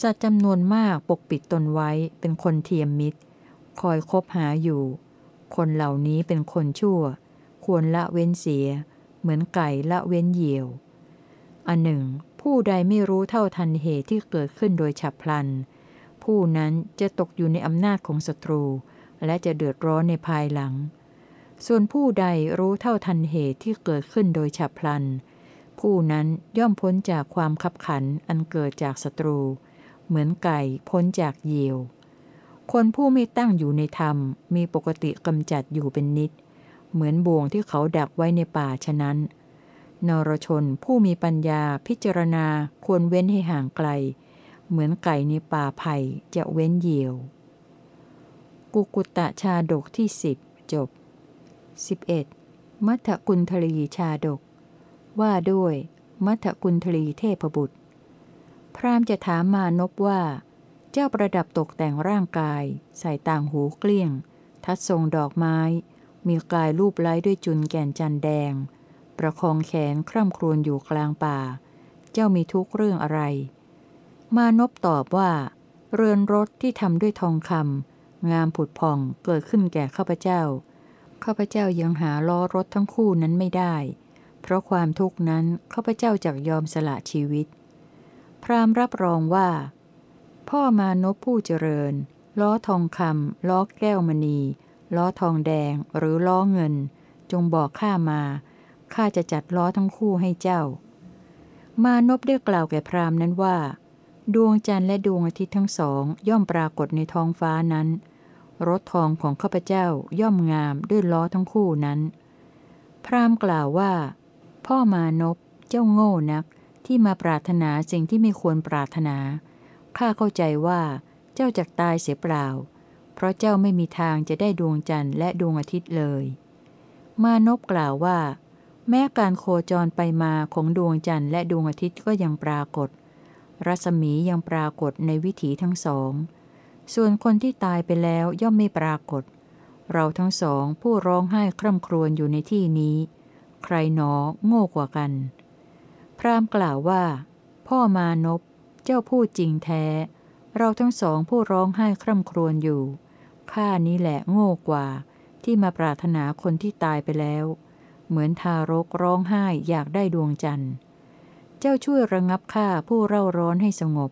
สัตว์จำนวนมากปกปิดตนไว้เป็นคนเทียมมิตร คอยคบหาอยู่ คนเหล่านี้เป็นคนชั่ว ควรละเว้นเสีย เหมือนไก่ละเว้นเหยี่ยว อันหนึ่ง ผู้ใดไม่รู้เท่าทันเหตุที่เกิดขึ้นโดยฉับพลัน ผู้นั้นจะตกอยู่ในอำนาจของศัตรู และจะเดือดร้อนในภายหลัง ส่วนผู้ใดรู้เท่าทันเหตุที่เกิดขึ้นโดยฉับพลัน ผู้นั้นย่อมพ้นจากความขับขันอันเกิดจากศัตรู เหมือนไก่พ้นจากเหยี่ยว คนผู้ไม่ตั้งอยู่ในธรรม มีปกติกำจัดอยู่เป็นนิด เหมือนบ่วงที่เขาดักไว้ในป่าฉะนั้นนรชนผู้มีปัญญาพิจารณาควรเว้นให้ห่างไกล เหมือนไก่ในป่าไผ่จะเว้นเหยี่ยว กุกุตตะชาดกที่สิบจบ 11. มัทกุลทลีชาดก ว่าด้วย มัทกุลทลีเทพบุตร พรามจะถามมานพว่า เจ้าประดับตกแต่งร่างกาย ใส่ต่างหูเกลี้ยง ทัดทรงดอกไม้ มีกายรูปไล้ด้วยจุนแก่นจันแดง ประคองแขนคร่ำครวญอยู่กลางป่า เจ้ามีทุกเรื่องอะไร มานพตอบว่า เรือนรถที่ทำด้วยทองคำ งามผุดผ่องเกิดขึ้นแก่ข้าพเจ้า ข้าพเจ้ายังหาล้อรถทั้งคู่นั้นไม่ได้ เพราะความทุกข์นั้นข้าพเจ้าจักยอมสละชีวิต พรามรับรองว่า พ่อมานพผู้เจริญ ล้อทองคำล้อแก้วมณี ล้อทองแดงหรือล้อเงิน จงบอกข้ามาข้าจะจัดล้อทั้งคู่ให้เจ้า มานพได้กล่าวแก่พราหมณ์นั้นว่า ดวงจันทร์และดวงอาทิตย์ทั้งสองย่อมปรากฏในท้องฟ้านั้น รถทองของข้าพเจ้าย่อมงามด้วยล้อทั้งคู่นั้น พราหมณ์กล่าวว่า พ่อมานพเจ้าโง่นักที่มาปรารถนาสิ่งที่ไม่ควรปรารถนา ข้าเข้าใจว่า เจ้าจะตายเสียเปล่า เพราะเจ้าไม่มีทางจะได้ดวงจันทร์และดวงอาทิตย์เลย มานพกล่าวว่า แม้การโคจรไปมาของดวงจันทร์และดวงอาทิตย์ก็ยังปรากฏ รัศมียังปรากฏในวิถีทั้งสอง ส่วนคนที่ตายไปแล้วย่อมไม่ปรากฏ เราทั้งสองผู้ร้องไห้คร่ำครวญอยู่ในที่นี้ ใครหนอโง่กว่ากัน พรามกล่าวว่า พ่อมานพเจ้าพูดจริงแท้ เราทั้งสองผู้ร้องไห้คร่ำครวญอยู่ ข้านี้แหละโง่กว่า ที่มาปรารถนาคนที่ตายไปแล้ว เหมือนทารกร้องไห้อยากได้ดวงจันทร์ เจ้าช่วยระงงับข้าผู้เร่าร้อนให้สงบ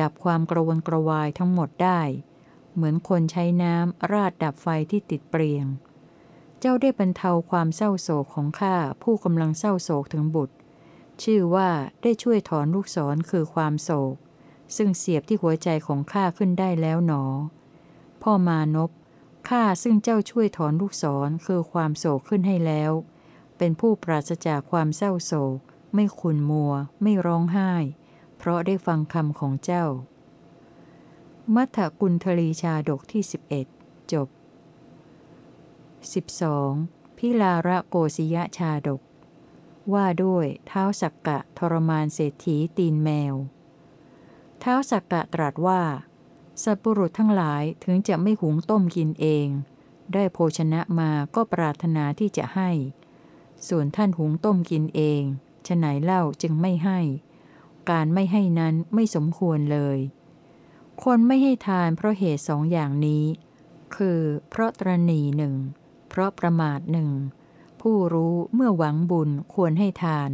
ดับความกระวนกระวายทั้งหมดได้ เหมือนคนใช้น้ำราดดับไฟที่ติดเปลียง เจ้าได้บรรเทาความเศร้าโศกของข้าผู้กำลังเศร้าโศกถึงบุตร ชื่อว่าได้ช่วยถอนลูกศรคือความโศก ซึ่งเสียบที่หัวใจของข้าขึ้นได้แล้วหนอ พ่อมานพข้าซึ่งเจ้าช่วยถอนลูกศรคือความโศกขึ้นให้แล้ว เป็นผู้ปราศจากความเศร้าโศก ไม่ขุนมัว ไม่ร้องไห้ เพราะได้ฟังคำของเจ้า มัทธกุลทลีชาดกที่ 11 จบ 12. พิลาระโกศยชาดก ว่าด้วยเท้าสักกะทรมานเศรษฐีตีนแมว เท้าสักกะตรัสว่า สัตบุรุษทั้งหลายถึงจะไม่หุงต้มกินเอง ได้โภชนะมาก็ปรารถนาที่จะให้ ส่วนท่านหุงต้มกินเอง ฉไหนเล่าจึงไม่ให้ การไม่ให้นั้นไม่สมควรเลย คนไม่ให้ทานเพราะเหตุสองอย่างนี้ คือเพราะตรณีหนึ่ง เพราะประมาทหนึ่ง ผู้รู้เมื่อหวังบุญควรให้ทาน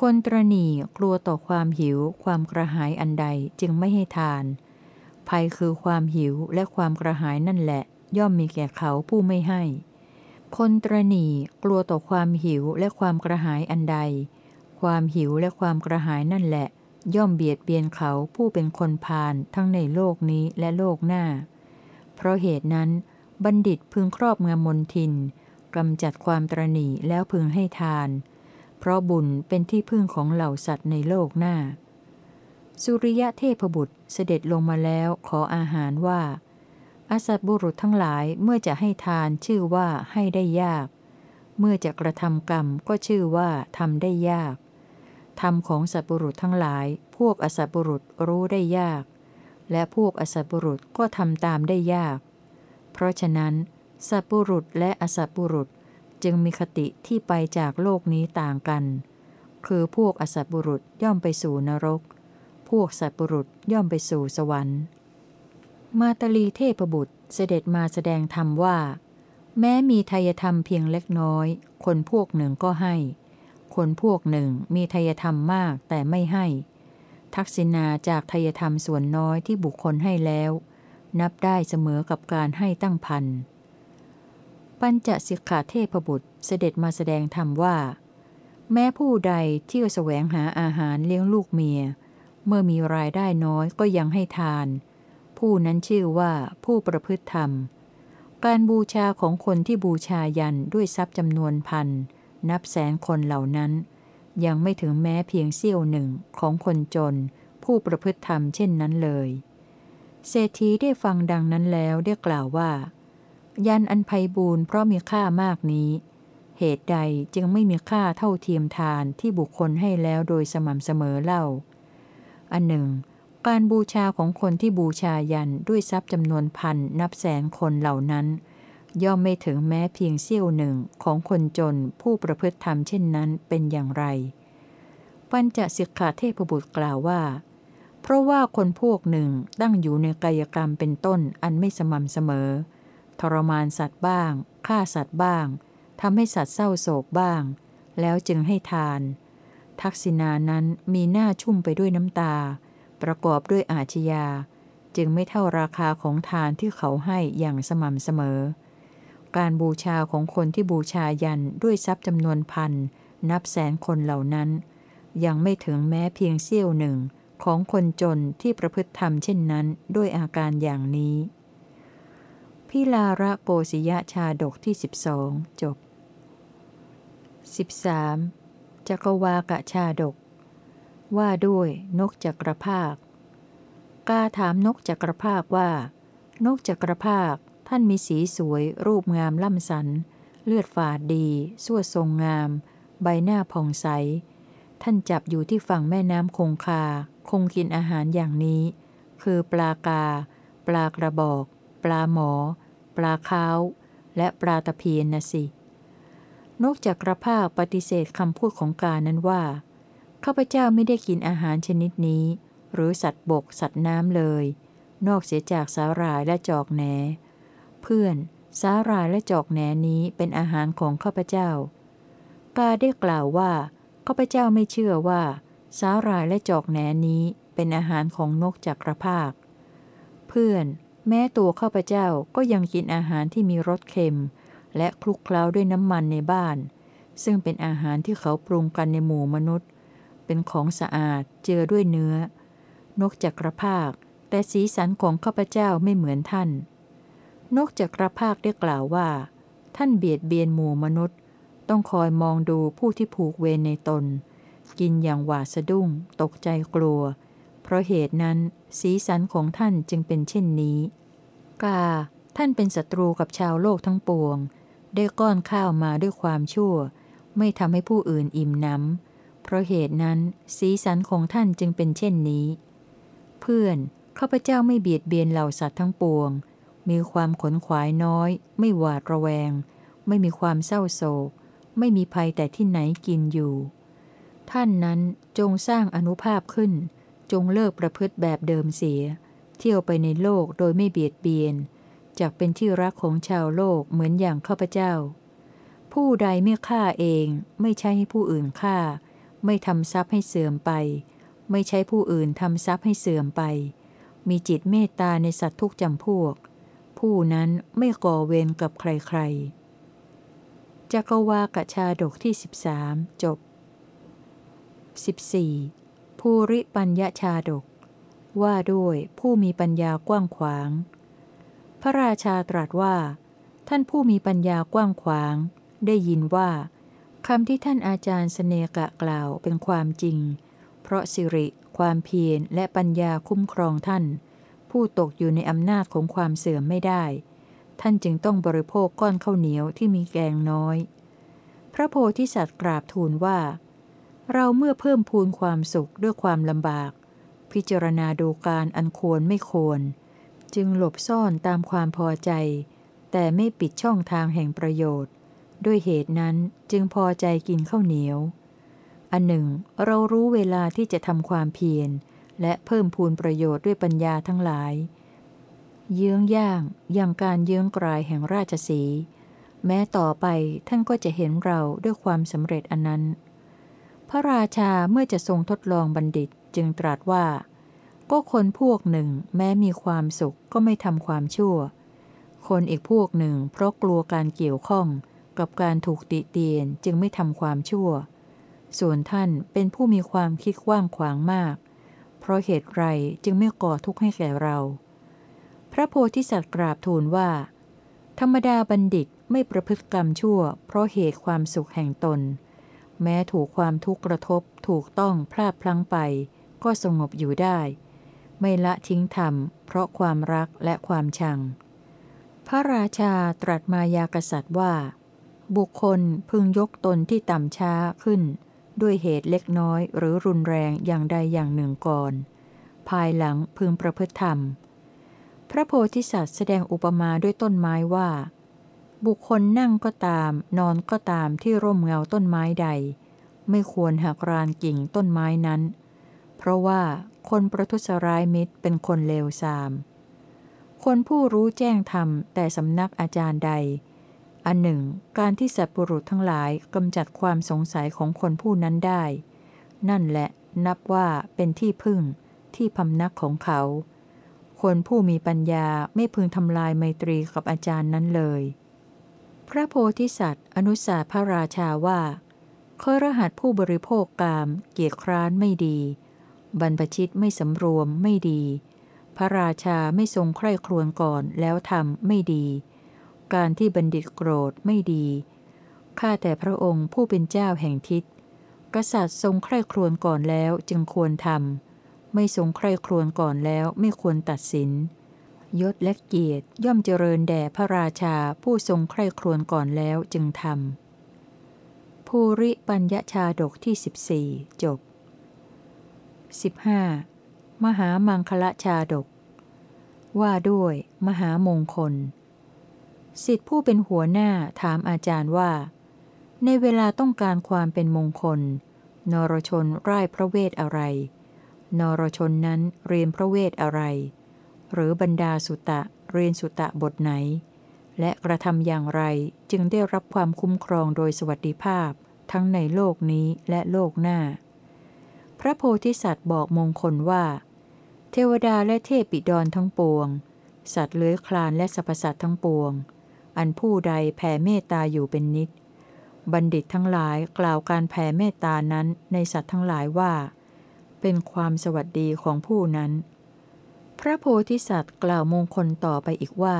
คนตรณีกลัวต่อความหิวความกระหายอันใดจึงไม่ให้ทาน ภัยคือความหิวและความกระหายนั่นแหละ ย่อมมีแก่เขาผู้ไม่ให้คนตรณีกลัวต่อความหิวและความกระหายอันใด ความหิวและความกระหายนั่นแหละ ย่อมเบียดเบียนเขาผู้เป็นคนพาลทั้งในโลกนี้และโลกหน้า เพราะเหตุนั้น บัณฑิตพึงครอบงำมนทินกำจัดความตรณีแล้วพึงให้ทาน เพราะบุญเป็นที่พึ่งของเหล่าสัตว์ในโลกหน้า สุริยะเทพบุตรเสด็จลงมาแล้วขออาหารว่า อสัตบุรุษทั้งหลายเมื่อจะให้ทานชื่อว่าให้ได้ยาก เมื่อจะกระทำกรรมก็ชื่อว่าทำได้ยาก ธรรมของสัตบุรุษทั้งหลาย พวกอสัตบุรุษรู้ได้ยาก และพวกอสัตบุรุษก็ทำตามได้ยาก เพราะฉะนั้น สัตบุรุษและอสัตบุรุษจึงมีคติที่ไปจากโลกนี้ต่างกัน คือพวกอสัตบุรุษย่อมไปสู่นรก พวกสัตบุรุษย่อมไปสู่สวรรค์ มาตลีเทพบุตรเสด็จมาแสดงธรรมว่า แม้มีทายธรรมเพียงเล็กน้อย คนพวกหนึ่งก็ให้ คนพวกหนึ่งมีทายธรรมมากแต่ไม่ให้ ทักษิณาจากทายธรรมส่วนน้อยที่บุคคลให้แล้ว นับได้เสมอกับการให้ตั้งพัน ปัญจสิกขาเทพบุตรเสด็จมาแสดงธรรมว่า แม้ผู้ใดเที่ยวแสวงหาอาหารเลี้ยงลูกเมีย เมื่อมีรายได้น้อยก็ยังให้ทาน ผู้นั้นชื่อว่าผู้ประพฤติธรรม การบูชาของคนที่บูชายันด้วยทรัพย์จำนวนพัน นับแสนคนเหล่านั้น ยังไม่ถึงแม้เพียงเสี้ยวหนึ่งของคนจน ผู้ประพฤติธรรมเช่นนั้นเลย เศรษฐีได้ฟังดังนั้นแล้วได้กล่าวว่า ยันอันไพบูรณ์เพราะมีค่ามากนี้ เหตุใดจึงไม่มีค่าเท่าเทียมทานที่บุคคลให้แล้วโดยสม่ำเสมอเล่า อันหนึ่ง การบูชาของคนที่บูชายันด้วยทรัพย์จำนวนพันนับแสนคนเหล่านั้น ย่อมไม่ถึงแม้เพียงเสี้ยวหนึ่งของคนจนผู้ประพฤติธรรมเช่นนั้นเป็นอย่างไร ปัญจสิกขาเทพบุตรกล่าวว่า เพราะว่าคนพวกหนึ่งตั้งอยู่ในกายกรรมเป็นต้นอันไม่สม่ำเสมอ ทรมานสัตว์บ้างฆ่าสัตว์บ้างทำให้สัตว์เศร้าโศกบ้าง แล้วจึงให้ทาน ทักษิณานั้นมีหน้าชุ่มไปด้วยน้ำตา ประกอบด้วยอาชญา จึงไม่เท่าราคาของทานที่เขาให้อย่างสม่ำเสมอ การบูชาของคนที่บูชายันด้วยทรัพย์จำนวนพัน นับแสนคนเหล่านั้น ยังไม่ถึงแม้เพียงเสี้ยวหนึ่งของคนจนที่ประพฤติธรรมเช่นนั้นด้วยอาการอย่างนี้ พิลาระโกศิยชาดกที่สิบสองจบ 13. จักวากะชาดก ว่าด้วยนกจักรภาค กาถามนกจักรภาคว่า นกจักรภาค ท่านมีสีสวย รูปงามล่ำสัน เลือดฝาดดีสวดทรงงาม ใบหน้าผ่องใส ท่านจับอยู่ที่ฝั่งแม่น้ำคงคา คงกินอาหารอย่างนี้ คือปลากา ปลากระบอก ปลาหมอ ปลาค้าและปลาตะเพียนนะสิ นกจากกระภาคปฏิเสธคำพูดของกานั้นว่า ข้าพเจ้าไม่ได้กินอาหารชนิดนี้ หรือสัตว์บกสัตว์น้ำเลย นอกเสียจากสาหร่ายและจอกแหน เพื่อน สาหร่ายและจอกแหนนี้เป็นอาหารของข้าพเจ้า กาได้กล่าวว่าข้าพเจ้าไม่เชื่อว่า สาหร่ายและจอกแหนนี้เป็นอาหารของนกจักรภาค เพื่อน แม้ตัวข้าพเจ้าก็ยังกินอาหารที่มีรสเค็ม และคลุกเคล้าด้วยน้ำมันในบ้าน ซึ่งเป็นอาหารที่เขาปรุงกันในหมู่มนุษย์ เป็นของสะอาดเจือด้วยเนื้อ นกจักรภาค แต่สีสันของข้าพเจ้าไม่เหมือนท่าน นกจักรภาคได้กล่าวว่า ท่านเบียดเบียนหมู่มนุษย์ ต้องคอยมองดูผู้ที่ผูกเวรในตน กินอย่างหวาดสะดุ้ง ตกใจกลัว เพราะเหตุนั้นสีสันของท่านจึงเป็นเช่นนี้ กา ท่านเป็นศัตรูกับชาวโลกทั้งปวง ได้ก้อนข้าวมาด้วยความชั่ว ไม่ทำให้ผู้อื่นอิ่มน้ำเพราะเหตุนั้นสีสันของท่านจึงเป็นเช่นนี้ เพื่อนข้าพเจ้าไม่เบียดเบียนเหล่าสัตว์ทั้งปวง มีความขนขวายน้อย ไม่หวาดระแวง ไม่มีความเศร้าโศก ไม่มีภัยแต่ที่ไหนกินอยู่ ท่านนั้นจงสร้างอนุภาพขึ้น จงเลิกประพฤติแบบเดิมเสีย เที่ยวไปในโลกโดยไม่เบียดเบียนจากเป็นที่รักของชาวโลกเหมือนอย่างข้าพเจ้า ผู้ใดไม่ฆ่าเองไม่ใช่ให้ผู้อื่นฆ่า ไม่ทำทรัพย์ให้เสื่อมไป ไม่ใช่ผู้อื่นทำทรัพย์ให้เสื่อมไป มีจิตเมตตาในสัตว์ทุกจำพวก ผู้นั้นไม่ก่อเวรกับใครๆจักวากชาดกที่ 13 จบ 14. ภูริปัญญาชาดก ว่าด้วยผู้มีปัญญากว้างขวาง พระราชาตรัสว่า ท่านผู้มีปัญญากว้างขวาง ได้ยินว่าคำที่ท่านอาจารย์สเนกะกล่าวเป็นความจริง เพราะสิริ ความเพียรและปัญญาคุ้มครองท่าน ผู้ตกอยู่ในอำนาจของความเสื่อมไม่ได้ ท่านจึงต้องบริโภคก้อนข้าวเหนียวที่มีแกงน้อย พระโพธิสัตว์กราบทูลว่า เราเมื่อเพิ่มพูนความสุขด้วยความลำบาก พิจารณาดูการอันควรไม่ควร จึงหลบซ่อนตามความพอใจ แต่ไม่ปิดช่องทางแห่งประโยชน์ ด้วยเหตุนั้นจึงพอใจกินข้าวเหนียว อันหนึ่ง เรารู้เวลาที่จะทำความเพียร และเพิ่มพูนประโยชน์ด้วยปัญญาทั้งหลาย เยื้องย่างอย่างการเยื้องกลายแห่งราชสี แม้ต่อไปท่านก็จะเห็นเราด้วยความสำเร็จอันนั้น พระราชาเมื่อจะทรงทดลองบัณฑิตจึงตรัสว่า ก็คนพวกหนึ่งแม้มีความสุขก็ไม่ทำความชั่ว คนอีกพวกหนึ่งเพราะกลัวการเกี่ยวข้องกับการถูกติเตียนจึงไม่ทำความชั่ว ส่วนท่านเป็นผู้มีความคิดกว้างขวางมาก เพราะเหตุไรจึงไม่ก่อทุกข์ให้แก่เรา พระโพธิสัตว์กราบทูลว่า ธรรมดาบัณฑิตไม่ประพฤติกรรมชั่ว เพราะเหตุความสุขแห่งตน แม้ถูกความทุกข์กระทบถูกต้องพลาดพลั้งไป ก็สงบอยู่ได้ ไม่ละทิ้งธรรม เพราะความรักและความชัง พระราชาตรัสมายากษัตริย์ว่า บุคคลพึงยกตนที่ต่ำช้าขึ้น ด้วยเหตุเล็กน้อยหรือรุนแรงอย่างใดอย่างหนึ่งก่อน ภายหลังพึงประพฤติธรรม พระโพธิสัตว์แสดงอุปมาด้วยต้นไม้ว่า บุคคลนั่งก็ตาม นอนก็ตามที่ร่มเงาต้นไม้ใด ไม่ควรหักรานกิ่งต้นไม้นั้น เพราะว่าคนประทุษร้ายมิตรเป็นคนเลวทราม คนผู้รู้แจ้งธรรมแต่สำนักอาจารย์ใด อันหนึ่ง การที่สัตว์บุรุษทั้งหลายกำจัดความสงสัยของคนผู้นั้นได้ นั่นแหละนับว่าเป็นที่พึ่งที่พำนักของเขา คนผู้มีปัญญาไม่พึงทำลายไมตรีกับอาจารย์นั้นเลย พระโพธิสัตว์ อนุสาพระราชาว่าเคยรหัสผู้บริโภคกาม เกียรติคร้านไม่ดี บรรพชิตไม่สำรวมไม่ดี พระราชาไม่ทรงใคร่ครวญก่อนแล้วทำไม่ดี การที่บัณฑิตโกรธไม่ดี ข้าแต่พระองค์ผู้เป็นเจ้าแห่งทิศ กษัตริย์ทรงใคร่ครวญก่อนแล้วจึงควรทำ ไม่ทรงใคร่ครวญก่อนแล้วไม่ควรตัดสิน ยศและเกียรติย่อมเจริญแด่พระราชาผู้ทรงใคร่ครวญก่อนแล้วจึงทำ ภูริปัญญชาดกที่ 14 จบ 15. มหามังคละชาดก ว่าด้วย มหามงคล สิทธิผู้เป็นหัวหน้าถามอาจารย์ว่า ในเวลาต้องการความเป็นมงคล นรชนร่ายพระเวทอะไร นรชนนั้นเรียนพระเวทอะไร หรือบรรดาสุตะเรียนสุตะบทไหน และกระทำอย่างไรจึงได้รับความคุ้มครองโดยสวัสดิภาพทั้งในโลกนี้และโลกหน้า พระโพธิสัตว์บอกมงคลว่า เทวดาและเทพปิดรทั้งปวง สัตว์เลื้อยคลานและสรรพสัตว์ทั้งปวง อันผู้ใดแผ่เมตตาอยู่เป็นนิด บัณฑิตทั้งหลายกล่าวการแผ่เมตตานั้นในสัตว์ทั้งหลายว่า เป็นความสวัสดีของผู้นั้น พระโพธิสัตว์กล่าวมงคลต่อไปอีกว่า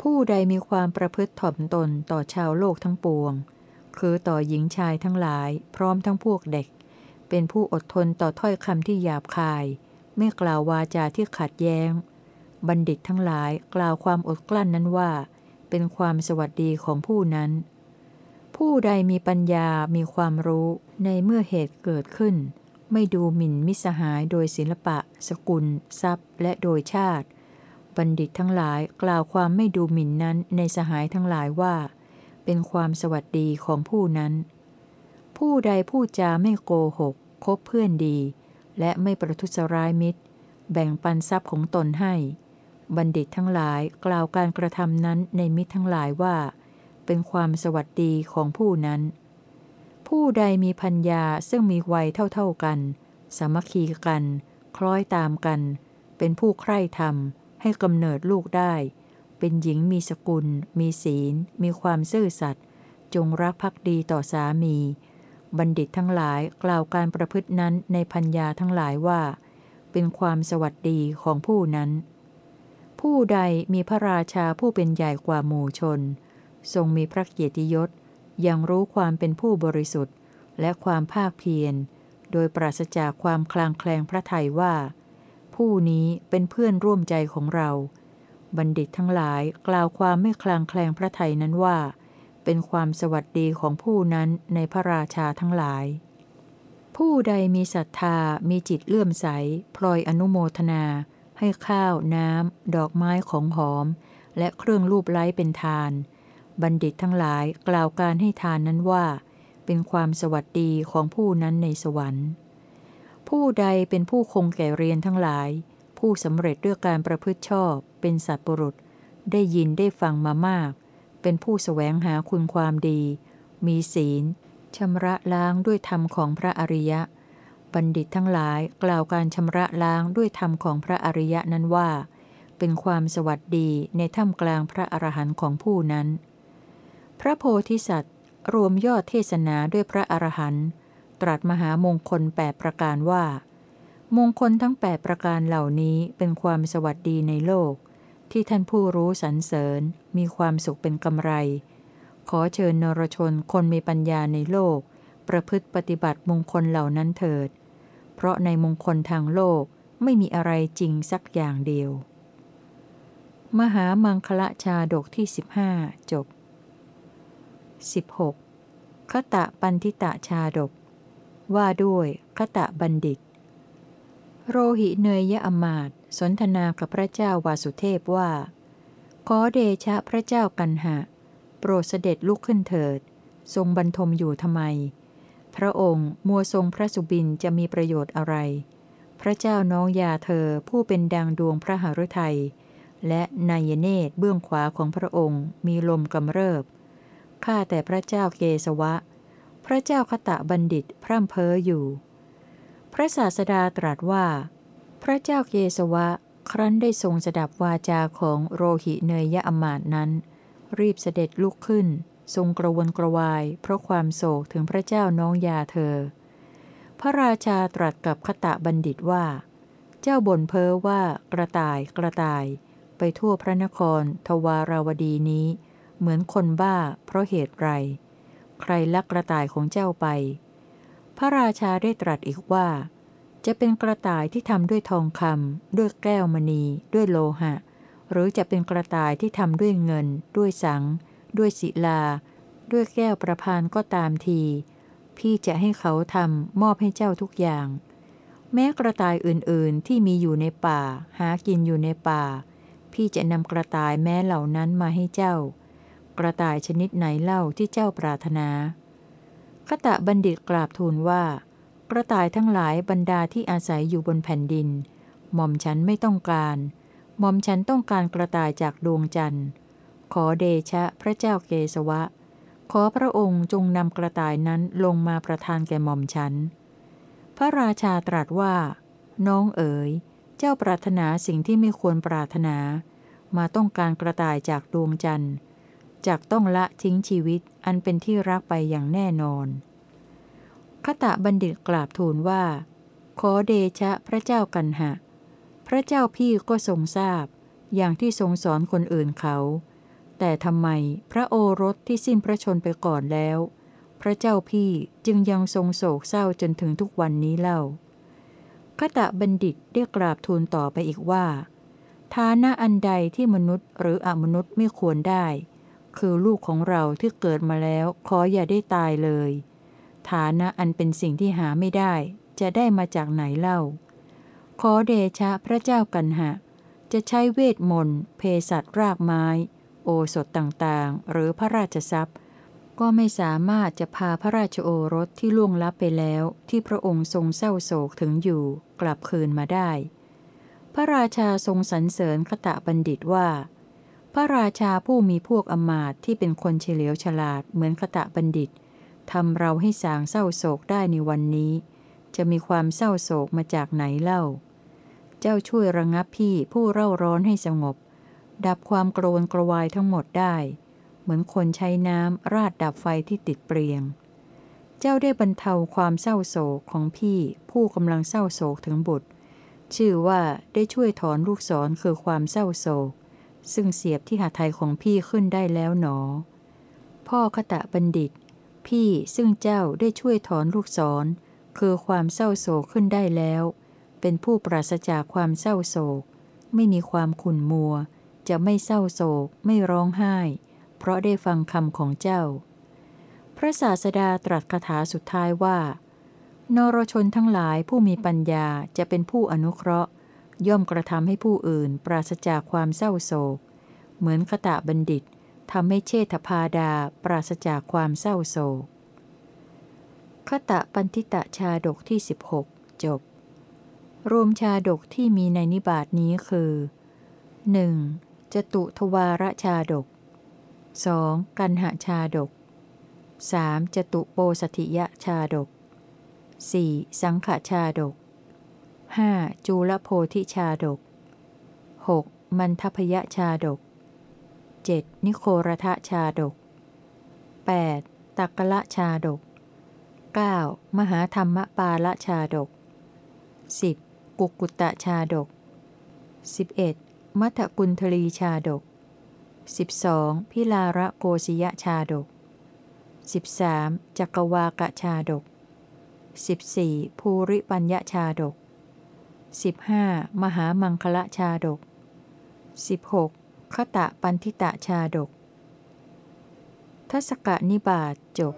ผู้ใดมีความประพฤติถ่อมตนต่อชาวโลกทั้งปวง คือต่อหญิงชายทั้งหลายพร้อมทั้งพวกเด็ก เป็นผู้อดทนต่อถ้อยคำที่หยาบคาย ไม่กล่าววาจาที่ขัดแย้ง บัณฑิตทั้งหลายกล่าวความอดกลั้นนั้นว่า เป็นความสวัสดีของผู้นั้น ผู้ใดมีปัญญามีความรู้ในเมื่อเหตุเกิดขึ้น ไม่ดูหมิ่นมิสหายโดยศิลปะ สกุล ทรัพย์ และโดยชาติ บัณฑิตทั้งหลายกล่าวความไม่ดูหมิ่นนั้นในสหายทั้งหลายว่า เป็นความสวัสดีของผู้นั้น ผู้ใดพูดจาไม่โกหก คบเพื่อนดี และไม่ประทุษร้ายมิตร แบ่งปันทรัพย์ของตนให้ บัณฑิตทั้งหลายกล่าวการกระทำนั้นในมิตรทั้งหลายว่า เป็นความสวัสดีของผู้นั้น ผู้ใดมีพัญญาซึ่งมีวัยเท่าๆกัน สามัคคีกัน คล้อยตามกัน เป็นผู้ใคร่ธรรม ให้กำเนิดลูกได้ เป็นหญิงมีสกุล มีศีล มีความซื่อสัตย์จงรักภักดีต่อสามี บัณฑิตทั้งหลายกล่าวการประพฤตินั้นในพัญญาทั้งหลายว่า เป็นความสวัสดีของผู้นั้น ผู้ใดมีพระราชาผู้เป็นใหญ่กว่าหมู่ชน ทรงมีพระเกียรติยศ ยังรู้ความเป็นผู้บริสุทธิ์ และความภาคเพียร โดยปราศจากความคลางแคลงพระไทยว่า ผู้นี้เป็นเพื่อนร่วมใจของเรา บัณฑิตทั้งหลายกล่าวความไม่คลางแคลงพระไทยนั้นว่า เป็นความสวัสดีของผู้นั้นในพระราชาทั้งหลาย ผู้ใดมีศรัทธามีจิตเลื่อมใส พลอยอนุโมทนา ให้ข้าว น้ำ ดอกไม้ของหอม และเครื่องรูปไล้เป็นทาน บัณฑิตทั้งหลายกล่าวการให้ทานนั้นว่า เป็นความสวัสดีของผู้นั้นในสวรรค์ ผู้ใดเป็นผู้คงแก่เรียนทั้งหลาย ผู้สำเร็จด้วยการประพฤติชอบ เป็นสัตว์ปรุษ ได้ยินได้ฟังมามาก เป็นผู้สแสวงหาคุณความดี มีศีลชำระล้างด้วยธรรมของพระอริยะ บัณฑิตทั้งหลายกล่าวการชำระล้างด้วยธรรมของพระอริยะนั้นว่า เป็นความสวัสดีในถ้ำกลางพระอรหันต์ของผู้นั้น พระโพธิสัตว์ รวมยอดเทศนาด้วยพระอรหันต์ตรัสมหามงคลแปดประการว่า มงคลทั้งแปดประการเหล่านี้เป็นความสวัสดีในโลก ที่ท่านผู้รู้สรรเสริญ มีความสุขเป็นกำไร ขอเชิญนรชนคนมีปัญญาในโลก ประพฤติปฏิบัติมงคลเหล่านั้นเถิด เพราะในมงคลทางโลกไม่มีอะไรจริงสักอย่างเดียว มหามังคละชาดกที่ 15 จบ 16. คตะปันทิตะชาดก ว่าด้วยคตะบัณฑิต โรหิเนยยะอมาตย์สนทนากับพระเจ้าวาสุเทพว่า ขอเดชะพระเจ้ากันหะ โปรดเสด็จลุกขึ้นเถิด ทรงบรรทมอยู่ทำไม พระองค์มัวทรงพระสุบินจะมีประโยชน์อะไร พระเจ้าน้องยาเธอผู้เป็นดังดวงพระหฤทัย และนายเนตรเบื้องขวาของพระองค์มีลมกำเริบ ข้าแต่พระเจ้าเกสวะ พระเจ้าคตะบัณฑิตพร่ำเพ้ออยู่ พระศาสดาตรัสว่า พระเจ้าเกสวะครั้นได้ทรงสดับวาจาของโรหิเนยยะอมาตนั้น รีบเสด็จลุกขึ้น ทรงกระวนกระวาย เพราะความโศกถึงพระเจ้าน้องยาเธอ พระราชาตรัสกับคตะบัณฑิตว่า เจ้าบ่นเพ้อว่ากระต่ายกระต่าย ไปทั่วพระนครทวาราวดีนี้ เหมือนคนบ้า เพราะเหตุไร ใครลักกระต่ายของเจ้าไป พระราชาได้ตรัสอีกว่า จะเป็นกระต่ายที่ทำด้วยทองคำด้วยแก้วมณี ด้วยโลหะ หรือจะเป็นกระต่ายที่ทำด้วยเงิน ด้วยสัง ด้วยศิลา ด้วยแก้วประพานก็ตามที พี่จะให้เขาทำมอบให้เจ้าทุกอย่าง แม้กระต่ายอื่นๆที่มีอยู่ในป่า หากินอยู่ในป่า พี่จะนำกระต่ายแม้เหล่านั้นมาให้เจ้า กระต่ายชนิดไหนเล่าที่เจ้าปรารถนาขตะบัณฑิตกราบทูลว่า กระต่ายทั้งหลายบรรดาที่อาศัยอยู่บนแผ่นดิน หม่อมฉันไม่ต้องการ หม่อมฉันต้องการกระต่ายจากดวงจันทร์ ขอเดชะพระเจ้าเกสวะ ขอพระองค์จงนำกระต่ายนั้นลงมาประทานแก่หม่อมฉัน พระราชาตรัสว่า น้องเอ๋ย เจ้าปรารถนาสิ่งที่ไม่ควรปรารถนา มาต้องการกระต่ายจากดวงจันทร์จากต้องละทิ้งชีวิตอันเป็นที่รักไปอย่างแน่นอนขตะบัณฑิตกราบทูลว่า ขอเดชะพระเจ้ากันหะ พระเจ้าพี่ก็ทรงทราบ อย่างที่ทรงสอนคนอื่นเขา แต่ทำไมพระโอรสที่สิ้นพระชนไปก่อนแล้ว พระเจ้าพี่จึงยังทรงโศกเศร้าจนถึงทุกวันนี้เล่าขตะบัณฑิตได้กราบทูลต่อไปอีกว่า ฐานะอันใดที่มนุษย์หรืออมนุษย์ไม่ควรได้ คือลูกของเราที่เกิดมาแล้วขออย่าได้ตายเลย ฐานะอันเป็นสิ่งที่หาไม่ได้ จะได้มาจากไหนเล่า ขอเดชะพระเจ้ากันหะ จะใช้เวทมนต์เพสัตรากไม้ โอสถต่างๆ หรือพระราชทรัพย์ ก็ไม่สามารถจะพาพระราชโอรสที่ล่วงลับไปแล้วที่พระองค์ทรงเศร้าโศกถึงอยู่กลับคืนมาได้ พระราชาทรงสรรเสริญขตะบัณฑิตว่า พระราชาผู้มีพวกอมาตที่เป็นคนเฉลียวฉลาดเหมือนขตะบัณฑิตทำเราให้สางเศร้าโศกได้ในวันนี้ จะมีความเศร้าโศกมาจากไหนเล่า เจ้าช่วยระงงับพี่ผู้เร่าร้อนให้สงบ ดับความโกรนกระวายทั้งหมดได้ เหมือนคนใช้น้ำราดดับไฟที่ติดเปลียง เจ้าได้บรรเทาความเศร้าโศกของพี่ผู้กำลังเศร้าโศกถึงบุตร ชื่อว่าได้ช่วยถอนลูกศรคือความเศร้าโศก ซึ่งเสียบที่หาไทยของพี่ขึ้นได้แล้วหนอ พ่อขตะบัณฑิต พี่ซึ่งเจ้าได้ช่วยถอนลูกศร คือความเศร้าโศกขึ้นได้แล้ว เป็นผู้ปราศจากความเศร้าโศก ไม่มีความขุ่นมัว จะไม่เศร้าโศก ไม่ร้องไห้ เพราะได้ฟังคำของเจ้า พระศาสดาตรัสคาถาสุดท้ายว่า นรชนทั้งหลายผู้มีปัญญาจะเป็นผู้อนุเคราะห์ ย่อมกระทำให้ผู้อื่นปราศจากความเศร้าโศก เหมือนขตะบัณฑิตทำให้เชษฐพาดาปราศจากความเศร้าโศกขตะปันทิตะชาดกที่ 16 จบ รวมชาดกที่มีในนิบาทนี้คือ 1. จตุทวารชาดก 2. กันหชาดก 3. จตุโปสถิยชาดก 4. สังขชาดก 5. จูลโพธิชาดก 6. มันทพยชาดก 7. นิโครทชาดก 8. ตักละชาดก 9. มหาธรรมปาละชาดก 10. กุกุตตะชาดก 11. มัทกุลทลีชาดก 12. พิลาระโกศิยชาดก 13. จักวากะชาดก 14. ภูริปัญญชาดก 15. มหามังคละชาดก 16. ขตะปันทิตะชาดกทศกนิบาตจบ